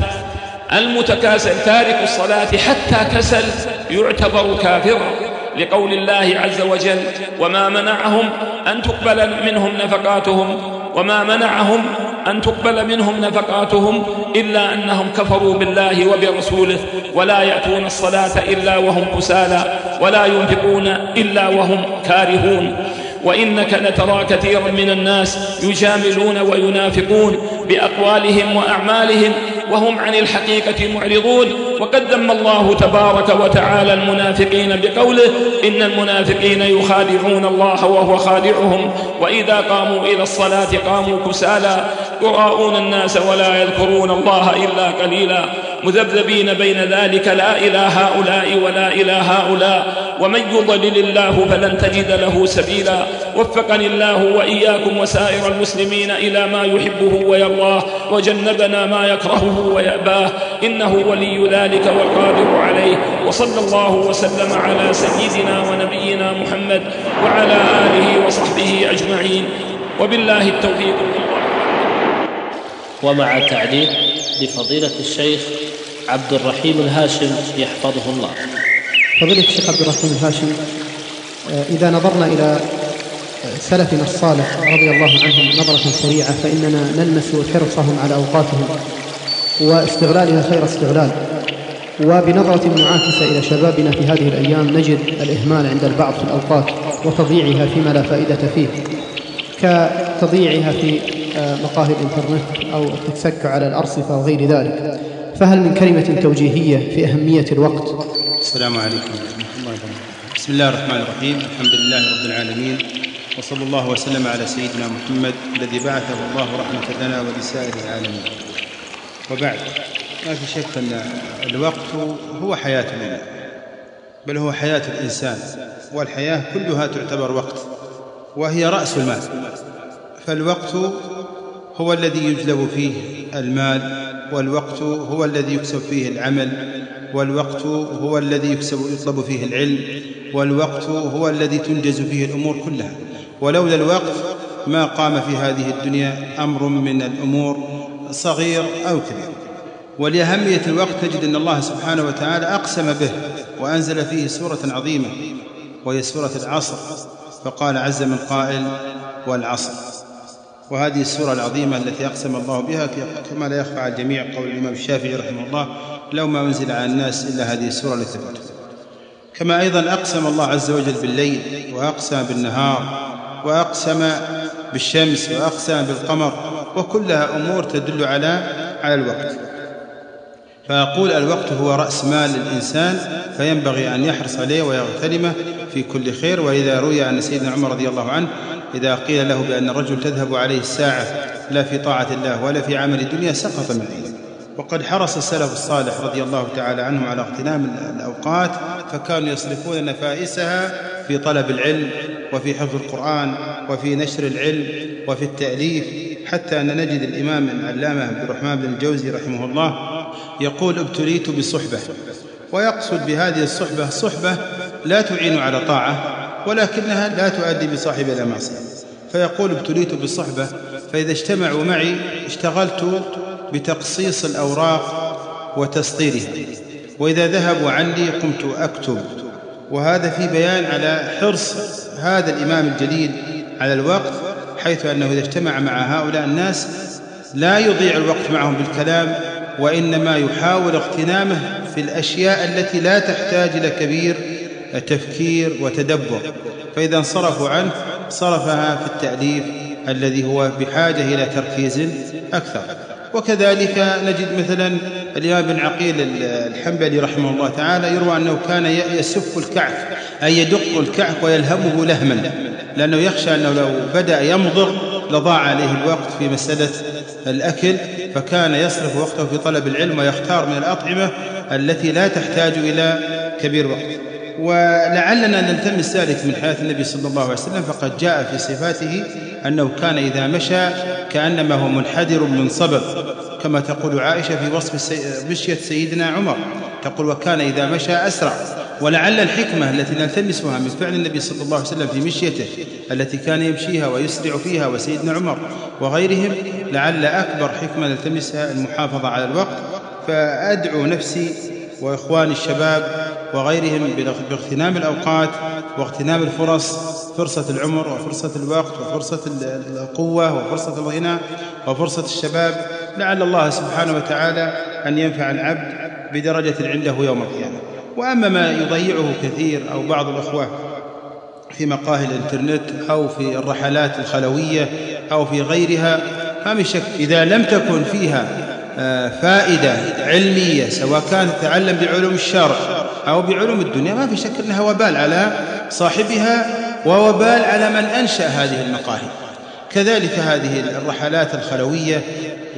المتكاسل تارك الصلاة حتى كسل يعتبر كافرا لقول الله عز وجل وما منعهم أن تقبل منهم نفقاتهم وما منعهم أن تقبل منهم نفقاتهم إلا أنهم كفروا بالله وبرسوله ولا يأتون الصلاة إلا وهم كسالى ولا ينفقون إلا وهم كارهون. وإنك لترى كثيرا من الناس يجاملون وينافقون بأقوالهم وأعمالهم وهم عن الحقيقة معرضون. وقد ذم الله تبارك وتعالى المنافقين بقوله إن المنافقين يخادعون الله وهو خادعهم. وإذا قاموا إلى الصلاة قاموا كسالى. يراءون الناس ولا يذكرون الله إلا قليلا. مذبذبين بين ذلك لا إلى هؤلاء ولا إلى هؤلاء. ومن يضلل الله فلن تجد له سبيلا. وفقني الله وإياكم وسائر المسلمين إلى ما يحبه ويرضاه. وجنبنا ما يكرهه ويأباه. إنه ولي ذلك والقادر عليه. وصلى الله وسلم على سيدنا ونبينا محمد وعلى آله وصحبه أجمعين. وبالله التوفيق. ومع تعليق لفضيلة الشيخ عبد الرحيم الهاشم يحفظه الله. فضيلة الشيخ عبد الرحيم الهاشم آه، إذا نظرنا إلى سلفنا الصالح رضي الله عنهم نظرة سريعة فإننا نلمس حرصهم على أوقاتهم. واستغلالها خير استغلال. وبنظرة معاكسة إلى شبابنا في هذه الأيام نجد الإهمال عند البعض في الأوقات وتضييعها فيما لا فائدة فيه. كتضييعها في آه، مقاهي الإنترنت أو التسكع على الأرصفة وغير ذلك. فهل من كلمة توجيهية في أهمية الوقت؟ السلام عليكم. ورحمة الله وبركاته بسم الله الرحمن الرحيم. الحمد لله رب العالمين. وصلى الله وسلم على سيدنا محمد الذي بعثه الله رحمة لنا ولسائر العالمين. وبعد. ما في شك أن الوقت هو حياة المؤمن بل هو حياة الإنسان والحياة كلها تعتبر وقت وهي رأس المال. فالوقت هو الذي يجلب فيه المال والوقت هو الذي يكسب فيه العمل والوقت هو الذي يكسب يطلب فيه العلم والوقت هو الذي تنجز فيه الأمور كلها. ولولا الوقت ما قام في هذه الدنيا أمر من الأمور صغير أو كبير. ولأهمية الوقت تجد أن الله سبحانه وتعالى أقسم به وأنزل فيه سورة عظيمة وهي سورة العصر. فقال عز من قائل والعصر. وهذه السورة العظيمة التي أقسم الله بها كما لا يخفى على الجميع قول الإمام الشافعي رحمه الله لو ما أنزل على الناس إلا هذه السورة لثبت كما أيضا أقسم الله عز وجل بالليل وأقسم بالنهار وأقسم بالشمس وأقسم بالقمر وكلها أمور تدل على على الوقت. فأقول الوقت هو رأس مال الإنسان فينبغي أن يحرص عليه ويغتنمه في كل خير. وإذا روي عن سيدنا عمر رضي الله عنه إذا قيل له بأن الرجل تذهب عليه الساعة لا في طاعة الله ولا في عمل الدنيا سقط من عينه. وقد حرص السلف الصالح رضي الله تعالى عنهم على اغتنام الأوقات فكانوا يصرفون نفائسها في طلب العلم وفي حفظ القرآن وفي نشر العلم وفي التأليف. حتى أن نجد الإمام العلامة عبد الرحمن بن الجوزي رحمه الله يقول ابتليت بصحبة ويقصد بهذه الصحبة صحبة لا تعين على طاعة ولكنها لا تؤدي بصاحب إلى معصية فيقول ابتليت بالصحبة فإذا اجتمعوا معي اشتغلت بتقصيص الأوراق وتسطيرها وإذا ذهبوا عني قمت أكتب. وهذا في بيان على حرص هذا الإمام الجليل على الوقت حيث أنه إذا اجتمع مع هؤلاء الناس لا يضيع الوقت معهم بالكلام وإنما يحاول اغتنامه في الأشياء التي لا تحتاج إلى كبير تفكير وتدبر. فإذا انصرفوا عنه صرفها في التأليف الذي هو بحاجة إلى تركيز أكثر. وكذلك نجد مثلا الإمام بن عقيل الحنبلي رحمه الله تعالى يروى أنه كان يسف الكعك أي يدق الكعك ويلهمه لهما. لأنه يخشى أنه لو بدأ يمضغ لضاع عليه الوقت في مسألة الأكل فكان يصرف وقته في طلب العلم ويختار من الأطعمة التي لا تحتاج إلى كبير وقت. ولعلنا نلتمس ذلك من حياة النبي صلى الله عليه وسلم فقد جاء في صفاته أنه كان إذا مشى كأنما هو منحدر من صبب كما تقول عائشة في وصف مشية سيدنا عمر تقول وكان إذا مشى أسرع. ولعل الحكمة التي نلتمسها من فعل النبي صلى الله عليه وسلم في مشيته التي كان يمشيها ويسرع فيها وسيدنا عمر وغيرهم لعل أكبر حكمة نلتمسها المحافظة على الوقت. فأدعو نفسي وإخواني الشباب وغيرهم باغتنام الأوقات واغتنام الفرص فرصة العمر وفرصة الوقت وفرصة القوة وفرصة الغنى وفرصة الشباب. لعل الله سبحانه وتعالى أن ينفع العبد بدرجة عنده يوم القيامة. وأما ما يضيعه كثير أو بعض الأخوة في مقاهي الإنترنت أو في الرحلات الخلوية أو في غيرها ما من شك إذا لم تكن فيها آه، فائدة علمية سواء كانت تتعلم بعلوم الشرع أو بعلوم الدنيا ما في شك أنها وبال على صاحبها ووبال على من أنشأ هذه المقاهي. كذلك هذه الرحلات الخلوية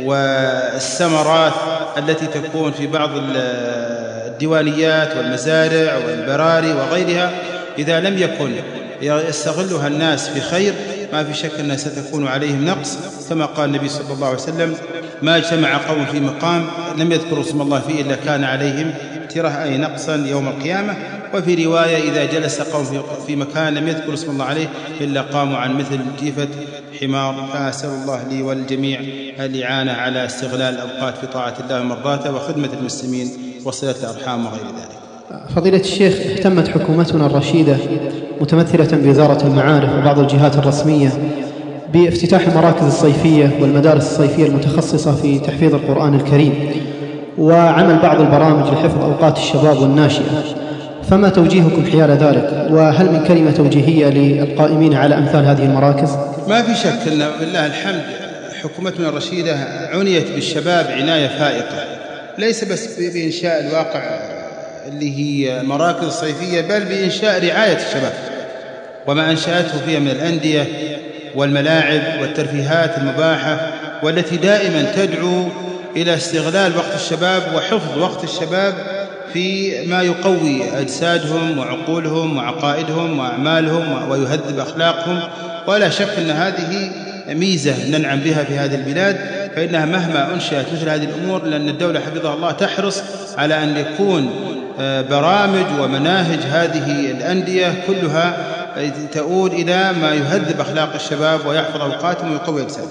والسمرات التي تكون في بعض الديوانيات والمزارع والبراري وغيرها إذا لم يكن يستغلها الناس بخير ما في شك أنها ستكون عليهم نقص. كما قال النبي صلى الله عليه وسلم ما اجتمع قوم في مقام لم يذكروا اسم الله فيه إلا كان عليهم تره أي نقصا يوم القيامة. وفي رواية إذا جلس قوم في مكان لم يذكر اسم الله عليه إلا قاموا عن مثل جيفة حمار. فأسأل الله لي والجميع الإعانة على استغلال الأوقات في طاعة الله ومرضاته وخدمة المسلمين. وصلة الأرحام وغير ذلك. فضيلة الشيخ اهتمت حكومتنا الرشيدة متمثلة بوزارة المعارف وبعض الجهات الرسمية بافتتاح المراكز الصيفية والمدارس الصيفية المتخصصة في تحفيظ القرآن الكريم وعمل بعض البرامج لحفظ أوقات الشباب والناشئة. فما توجيهكم حيال ذلك؟ وهل من كلمة توجيهية للقائمين على أمثال هذه المراكز؟ ما في شك أن بالله الحمد حكومتنا الرشيدة عنيت بالشباب عناية فائقة. ليس بس بإنشاء الواقع اللي هي مراكز صيفية بل بإنشاء رعاية الشباب وما أنشأته فيها من الأندية والملاعب والترفيهات المباحة والتي دائما تدعو إلى استغلال وقت الشباب وحفظ وقت الشباب في ما يقوي أجسادهم وعقولهم وعقائدهم وأعمالهم ويهذب أخلاقهم. ولا شك أن هذه ميزة ننعم بها في هذه البلاد فإنها مهما أنشأت مثل هذه الأمور لأن الدولة حفظها الله تحرص على أن يكون آه، برامج ومناهج هذه الأندية كلها تؤول إلى ما يهذب أخلاق الشباب ويحفظ أوقاتهم ويقوي أجسادهم.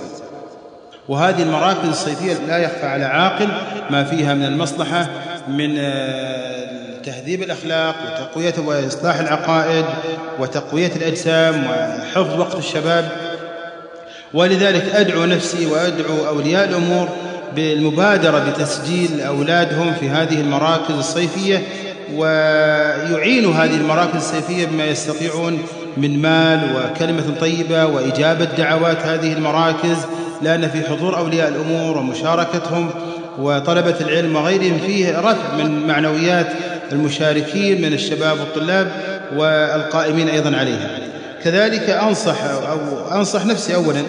وهذه المراكز الصيفية لا يخفى على عاقل ما فيها من المصلحة من آه، تهذيب الأخلاق وتقوية وإصلاح العقائد وتقوية الأجسام وحفظ وقت الشباب. ولذلك أدعو نفسي وأدعو أولياء الأمور بالمبادرة بتسجيل أولادهم في هذه المراكز الصيفية ويعينوا هذه المراكز الصيفية بما يستطيعون من مال وكلمة طيبة وإجابة دعوات هذه المراكز لأن في حضور أولياء الأمور ومشاركتهم وطلبة العلم وغيرهم فيه رفع من معنويات المشاركين من الشباب والطلاب والقائمين أيضا عليها. كذلك أنصح أو أنصح نفسي أولا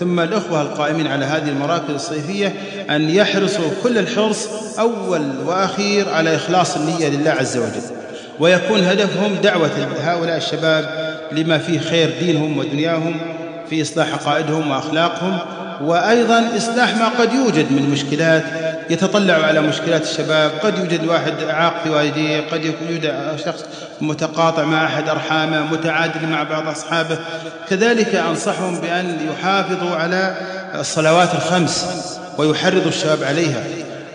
ثم الأخوة القائمين على هذه المراكز الصيفية أن يحرصوا كل الحرص أول وأخير على إخلاص النية لله عز وجل. ويكون هدفهم دعوة هؤلاء الشباب لما فيه خير دينهم ودنياهم في إصلاح عقائدهم وأخلاقهم وأيضا إصلاح ما قد يوجد من مشكلات يتطلع على مشكلات الشباب. قد يوجد واحد عاق في والديه قد يوجد شخص متقاطع مع أحد أرحامه متعادل مع بعض أصحابه. كذلك أنصحهم بأن يحافظوا على الصلوات الخمس ويحرضوا الشباب عليها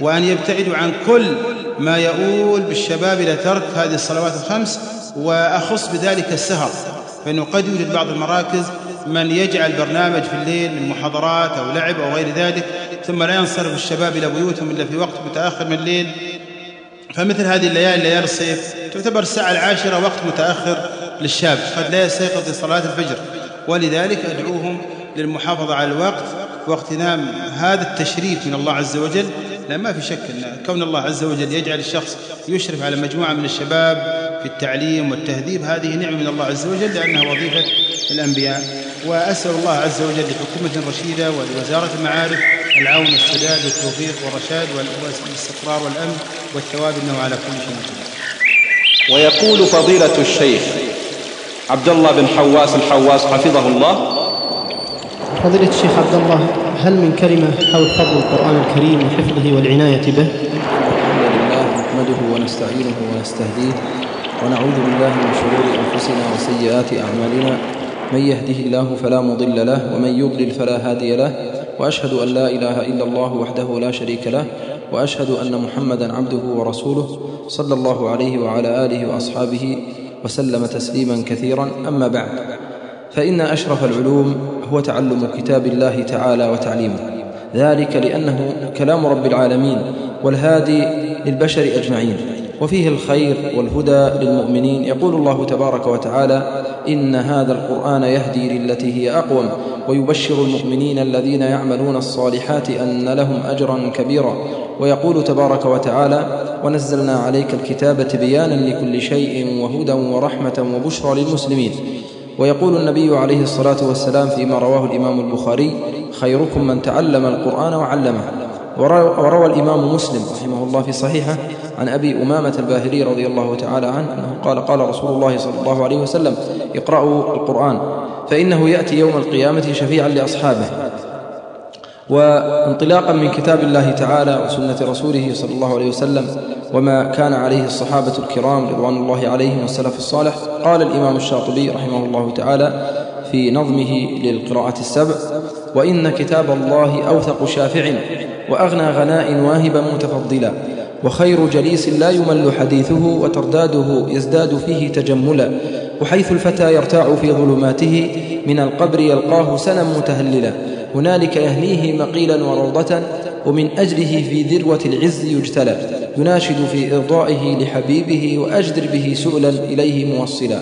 وأن يبتعدوا عن كل ما يؤول بالشباب إلى ترك هذه الصلوات الخمس وأخص بذلك السهر فإنه قد يوجد بعض المراكز من يجعل برنامج في الليل من محاضرات أو لعب أو غير ذلك ثم لا ينصرف الشباب إلى بيوتهم إلا في وقت متأخر من الليل. فمثل هذه الليالي ليالي الصيف تعتبر الساعة العاشرة وقت متأخر للشاب قد لا يستيقظ لصلاة الفجر. ولذلك أدعوهم للمحافظة على الوقت واغتنام هذا التشريف من الله عز وجل. لا ما في شك أن كون الله عز وجل يجعل الشخص يشرف على مجموعة من الشباب في التعليم والتهذيب هذه نعمة من الله عز وجل لأنها وظيفة الأنبياء. وأسأل الله عز وجل لحكومة رشيدة ولوزارة المعارف العون والسداد والتوفيق والرشاد والاستقرار والأمن والثواب إنه على كل شيء قدير. ويقول فضيلة الشيخ عبد الله بن حواس الحواس حفظه الله. فضيلة الشيخ عبد الله هل من كلمة حول فضل القرآن الكريم وحفظه والعناية به؟ الحمد لله نحمده ونستعينه ونستهديه ونعوذ بالله من شرور أنفسنا وسيئات أعمالنا. من يهده الله فلا مضل له ومن يضلل فلا هادي له وأشهد أن لا إله إلا الله وحده لا شريك له وأشهد أن محمدا عبده ورسوله صلى الله عليه وعلى آله وأصحابه وسلم تسليما كثيرا. أما بعد فإن أشرف العلوم هو تعلم كتاب الله تعالى وتعليمه. ذلك لأنه كلام رب العالمين والهادي للبشر أجمعين. وفيه الخير والهدى للمؤمنين. يقول الله تبارك وتعالى إن هذا القرآن يهدي للتي هي أقوم ويبشر المؤمنين الذين يعملون الصالحات أن لهم أجرا كبيرا. ويقول تبارك وتعالى ونزلنا عليك الكتاب تبيانا لكل شيء وهدى ورحمة وبشرى للمسلمين. ويقول النبي عليه الصلاة والسلام فيما رواه الإمام البخاري خيركم من تعلم القرآن وعلمه. وروى الإمام مسلم رحمه الله في صحيحه عن أبي أمامة الباهلي رضي الله تعالى عنه أنه قال قال رسول الله صلى الله عليه وسلم اقرأوا القرآن فإنه يأتي يوم القيامة شفيعا لأصحابه. وانطلاقا من كتاب الله تعالى وسنة رسوله صلى الله عليه وسلم وما كان عليه الصحابة الكرام رضوان الله عليهم والسلف الصالح قال الإمام الشاطبي رحمه الله تعالى في نظمه للقراءة السبع وإن كتاب الله أوثق شافع وأغنى غناء واهبا متفضلا. وخير جليس لا يمل حديثه وترداده يزداد فيه تجملا. وحيث الفتى يرتاع في ظلماته من القبر يلقاه سنا متهللا. هنالك يهنيه مقيلا وروضة ومن أجله في ذروة العز يجتلى. يناشد في إرضائه لحبيبه وأجدر به سؤلا إليه موصلا.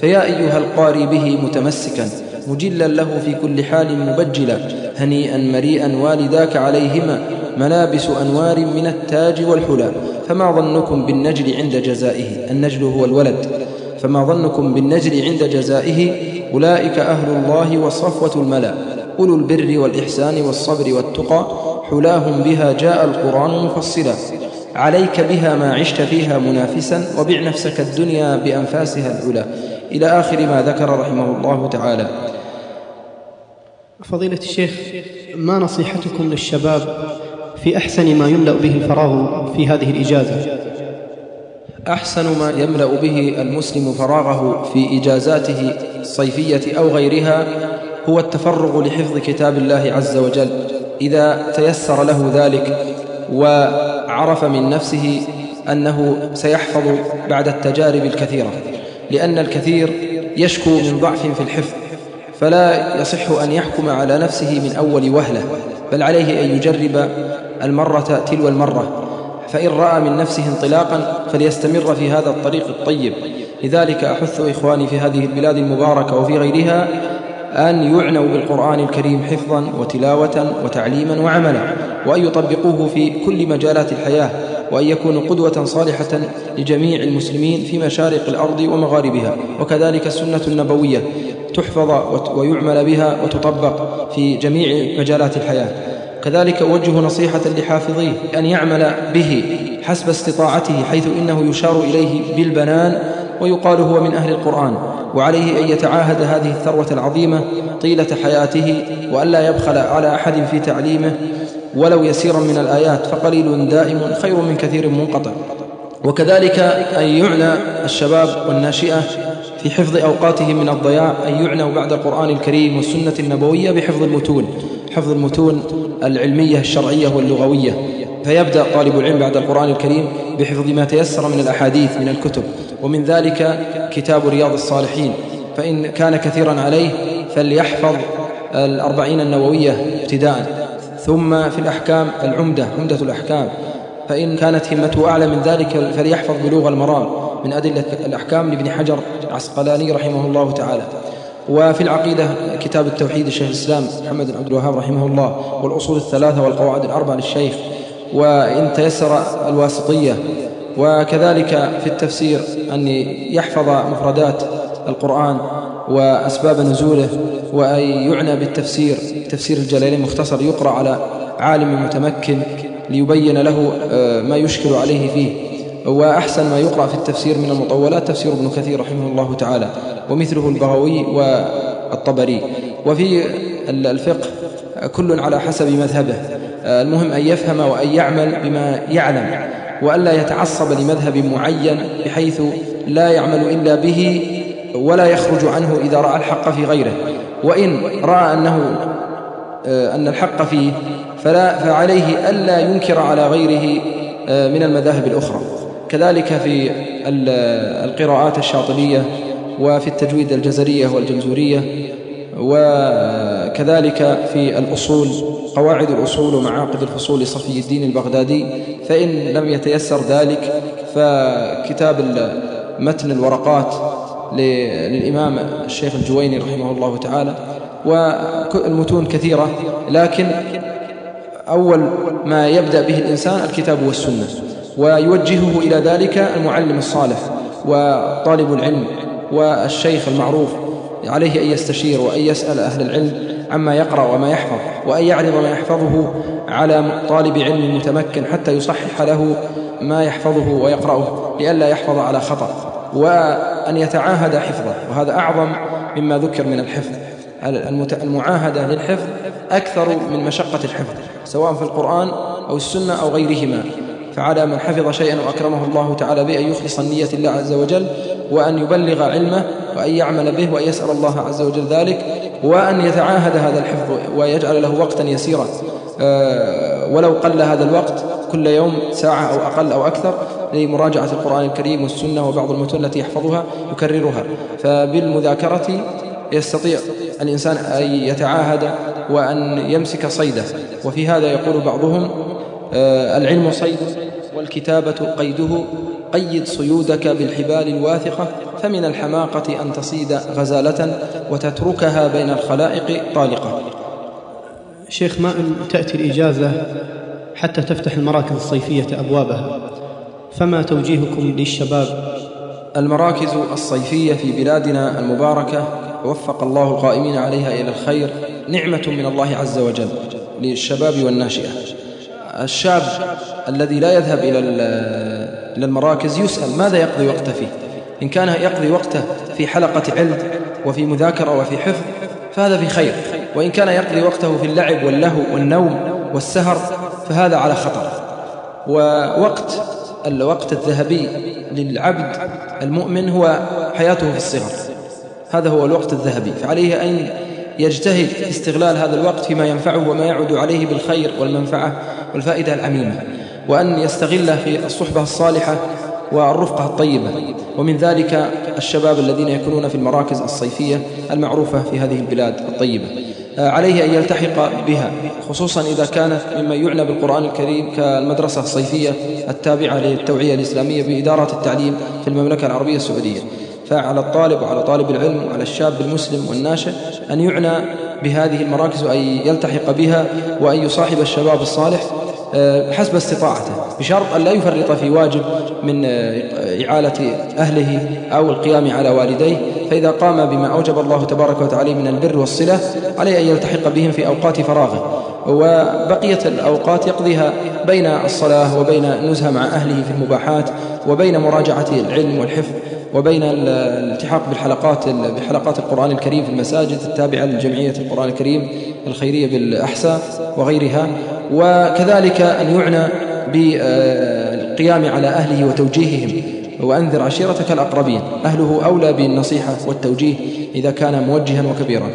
فيا أيها القاري به متمسكا مجلا له في كل حال مبجلا. هنيئا مريئا والداك عليهما ملابس أنوار من التاج والحلى. فما ظنكم بالنجل عند جزائه؟ النجل هو الولد. فما ظنكم بالنجل عند جزائه؟ أولئك أهل الله وصفوة الملا. أولو البر والإحسان والصبر والتقى. حلاهم بها جاء القرآن مفصلا. عليك بها ما عشت فيها منافسا وبع نفسك الدنيا بأنفاسها العلا إلى آخر ما ذكر رحمه الله تعالى. فضيلة الشيخ ما نصيحتكم للشباب في أحسن ما يملأ به الفراغ في هذه الإجازة؟ أحسن ما يملأ به المسلم فراغه في إجازاته الصيفية أو غيرها هو التفرغ لحفظ كتاب الله عز وجل. إذا تيسر له ذلك وعرف من نفسه أنه سيحفظ بعد التجارب الكثيرة لأن الكثير يشكو من ضعف في الحفظ. فلا يصح أن يحكم على نفسه من أول وهلة بل عليه أن يجرب المرة تلو المرة. فإن رأى من نفسه انطلاقا فليستمر في هذا الطريق الطيب. لذلك أحث إخواني في هذه البلاد المباركة وفي غيرها أن يعنوا بالقرآن الكريم حفظا وتلاوة وتعليما وعملا وأن يطبقوه في كل مجالات الحياة وأن يكونوا قدوة صالحة لجميع المسلمين في مشارق الأرض ومغاربها. وكذلك السنة النبوية. تحفظ ويعمل بها وتطبق في جميع مجالات الحياة. كذلك أوجه نصيحة لحافظيه أن يعمل به حسب استطاعته حيث إنه يشار إليه بالبنان ويقال هو من أهل القرآن وعليه أن يتعاهد هذه الثروة العظيمة طيلة حياته وألا يبخل على أحد في تعليمه ولو يسيرا من الآيات فقليل دائم خير من كثير منقطع. وكذلك أن يعنى الشباب والناشئة في حفظ أوقاتهم من الضياع أن يعنوا بعد القرآن الكريم والسنة النبوية بحفظ المتون حفظ المتون العلمية الشرعية واللغوية. فيبدأ طالب العلم بعد القرآن الكريم بحفظ ما تيسر من الأحاديث من الكتب. ومن ذلك كتاب رياض الصالحين. فإن كان كثيرا عليه فليحفظ الأربعين النووية ابتداء. ثم في الأحكام العمدة عمدة الأحكام. فإن كانت همته أعلى من ذلك فليحفظ بلوغ المرام. من أدلة الأحكام لابن حجر العسقلاني رحمه الله تعالى. وفي العقيدة كتاب التوحيد الشيخ الإسلام محمد بن عبد الوهاب رحمه الله والأصول الثلاثة والقواعد الأربع للشيخ. وإن تيسر الواسطية. وكذلك في التفسير أن يحفظ مفردات القرآن وأسباب نزوله وأن يعنى بالتفسير. تفسير الجلالين مختصر يقرأ على عالم متمكن. ليبين له آه، ما يشكل عليه فيه. وأحسن ما يقرأ في التفسير من المطولات تفسير ابن كثير رحمه الله تعالى. ومثله البغوي والطبري. وفي الفقه كل على حسب مذهبه. آه، المهم أن يفهم وأن يعمل بما يعلم وألا يتعصب لمذهب معين بحيث لا يعمل إلا به ولا يخرج عنه إذا رأى الحق في غيره. وإن رأى أنه آه، أن الحق فيه فلا فعليه ألا ينكر على غيره آه، من المذاهب الأخرى. كذلك في القراءات الشاطبية وفي التجويد الجزرية والجمزورية وكذلك في الأصول قواعد الأصول ومعاقد الفصول لصفي الدين البغدادي فإن لم يتيسر ذلك فكتاب متن الورقات للإمام الشيخ الجويني رحمه الله تعالى والمتون كثيرة لكن أول ما يبدأ به الإنسان الكتاب والسنة ويوجهه إلى ذلك المعلم الصالح وطالب العلم والشيخ المعروف عليه أن يستشير وأن يسأل أهل العلم عما يقرأ وما يحفظ وأن يعرض ما يحفظه على طالب علم متمكن حتى يصحح له ما يحفظه ويقرأه لئلا يحفظ على خطأ وأن يتعاهد حفظه وهذا أعظم مما ذكر من الحفظ. المعاهدة للحفظ أكثر من مشقة الحفظ سواء في القرآن أو السنة أو غيرهما. فعلى من حفظ شيئا وأكرمه الله تعالى به أن يخلص النية الله عز وجل وأن يبلغ علمه وأن يعمل به وأن يسأل الله عز وجل ذلك وأن يتعاهد هذا الحفظ ويجعل له وقتا يسيرا. آه، ولو قل هذا الوقت كل يوم ساعة أو أقل أو أكثر لمراجعة القرآن الكريم والسنة وبعض المتون التي يحفظها يكررها. فبالمذاكرة يستطيع الإنسان أن يتعاهد وأن يمسك صيده. وفي هذا يقول بعضهم آه، العلم صيد والكتابة قيده. قيد صيودك بالحبال الواثقة فمن الحماقة أن تصيد غزالة وتتركها بين الخلائق طالقة. شيخ ما أن تأتي الإجازة حتى تفتح المراكز الصيفية أبوابها فما توجيهكم للشباب؟ المراكز الصيفية في بلادنا المباركة وفق الله القائمين عليها إلى الخير نعمة من الله عز وجل للشباب والناشئة. الشاب الذي لا يذهب إلى المراكز يسأل ماذا يقضي وقته فيه؟ إن كان يقضي وقته في حلقة علم وفي مذاكرة وفي حفظ فهذا في خير. وإن كان يقضي وقته في اللعب واللهو والنوم والسهر فهذا على خطر. ووقت الوقت الذهبي للعبد المؤمن هو حياته في الصغر هذا هو الوقت الذهبي فعليه أن يجتهد في استغلال هذا الوقت فيما ينفعه وما يعود عليه بالخير والمنفعة والفائدة العميمة وأن يستغله في الصحبة الصالحة والرفقة الطيبة. ومن ذلك الشباب الذين يكونون في المراكز الصيفية المعروفة في هذه البلاد الطيبة. آه، عليه أن يلتحق بها خصوصا إذا كانت مما يعنى بالقرآن الكريم كالمدرسة الصيفية التابعة للتوعية الإسلامية بإدارة التعليم في المملكة العربية السعودية. فعلى الطالب وعلى طالب العلم وعلى الشاب المسلم والناشئ أن يعنى بهذه المراكز وأن يلتحق بها وأن يصاحب الشباب الصالح آه، حسب استطاعته بشرط أن لا يفرط في واجب من آه، إعالة أهله أو القيام على والديه. فإذا قام بما أوجب الله تبارك وتعالى من البر والصلة عليه أن يلتحق بهم في أوقات فراغه. وبقية الأوقات يقضيها بين الصلاة وبين النزهة مع أهله في المباحات وبين مراجعة العلم والحفظ. وبين الالتحاق بالحلقات بحلقات القرآن الكريم في المساجد التابعة لجمعية القرآن الكريم الخيرية بالأحساء وغيرها. وكذلك أن يعنى بالقيام على أهله وتوجيههم. وأنذر عشيرتك الأقربين. أهله أولى بالنصيحة والتوجيه إذا كان موجها وكبيرا.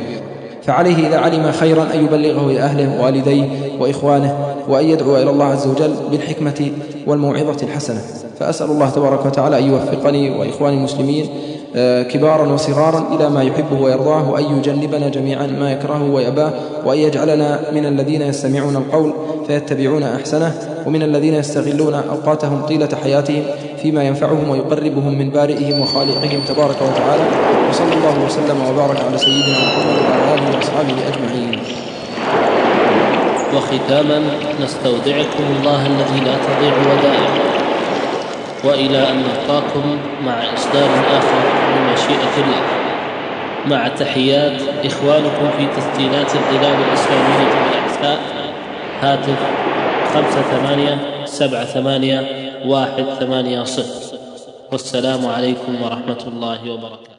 فعليه إذا علم خيرا أن يبلغه إلى أهله ووالديه وإخوانه وأن يدعو إلى الله عز وجل بالحكمة والموعظة الحسنة. فأسأل الله تبارك وتعالى أن يوفقني وإخواني المسلمين آه، كبارا وصغارا إلى ما يحبه ويرضاه وأن يجنبنا جميعا ما يكرهه ويأباه وأن يجعلنا من الذين يستمعون القول فيتبعون أحسنه ومن الذين يستغلون أوقاتهم طيلة حياتهم فيما ينفعهم ويقربهم من بارئهم وخالقهم تبارك وتعالى. وصلى الله وسلم وبارك على سيدنا محمد وعلى آله وأصحابه أجمعين. وختاما نستودعكم الله الذي لا تضيع ودائعه. وإلى أن نلقاكم مع إصدار آخر من مشيئة الله. مع تحيات إخوانكم في تسجيلات الظلال الاسلاميه بالاحساء هاتف خمسة ثمانية سبعة ثمانية واحد ثمانية صفر. والسلام عليكم ورحمة الله وبركاته.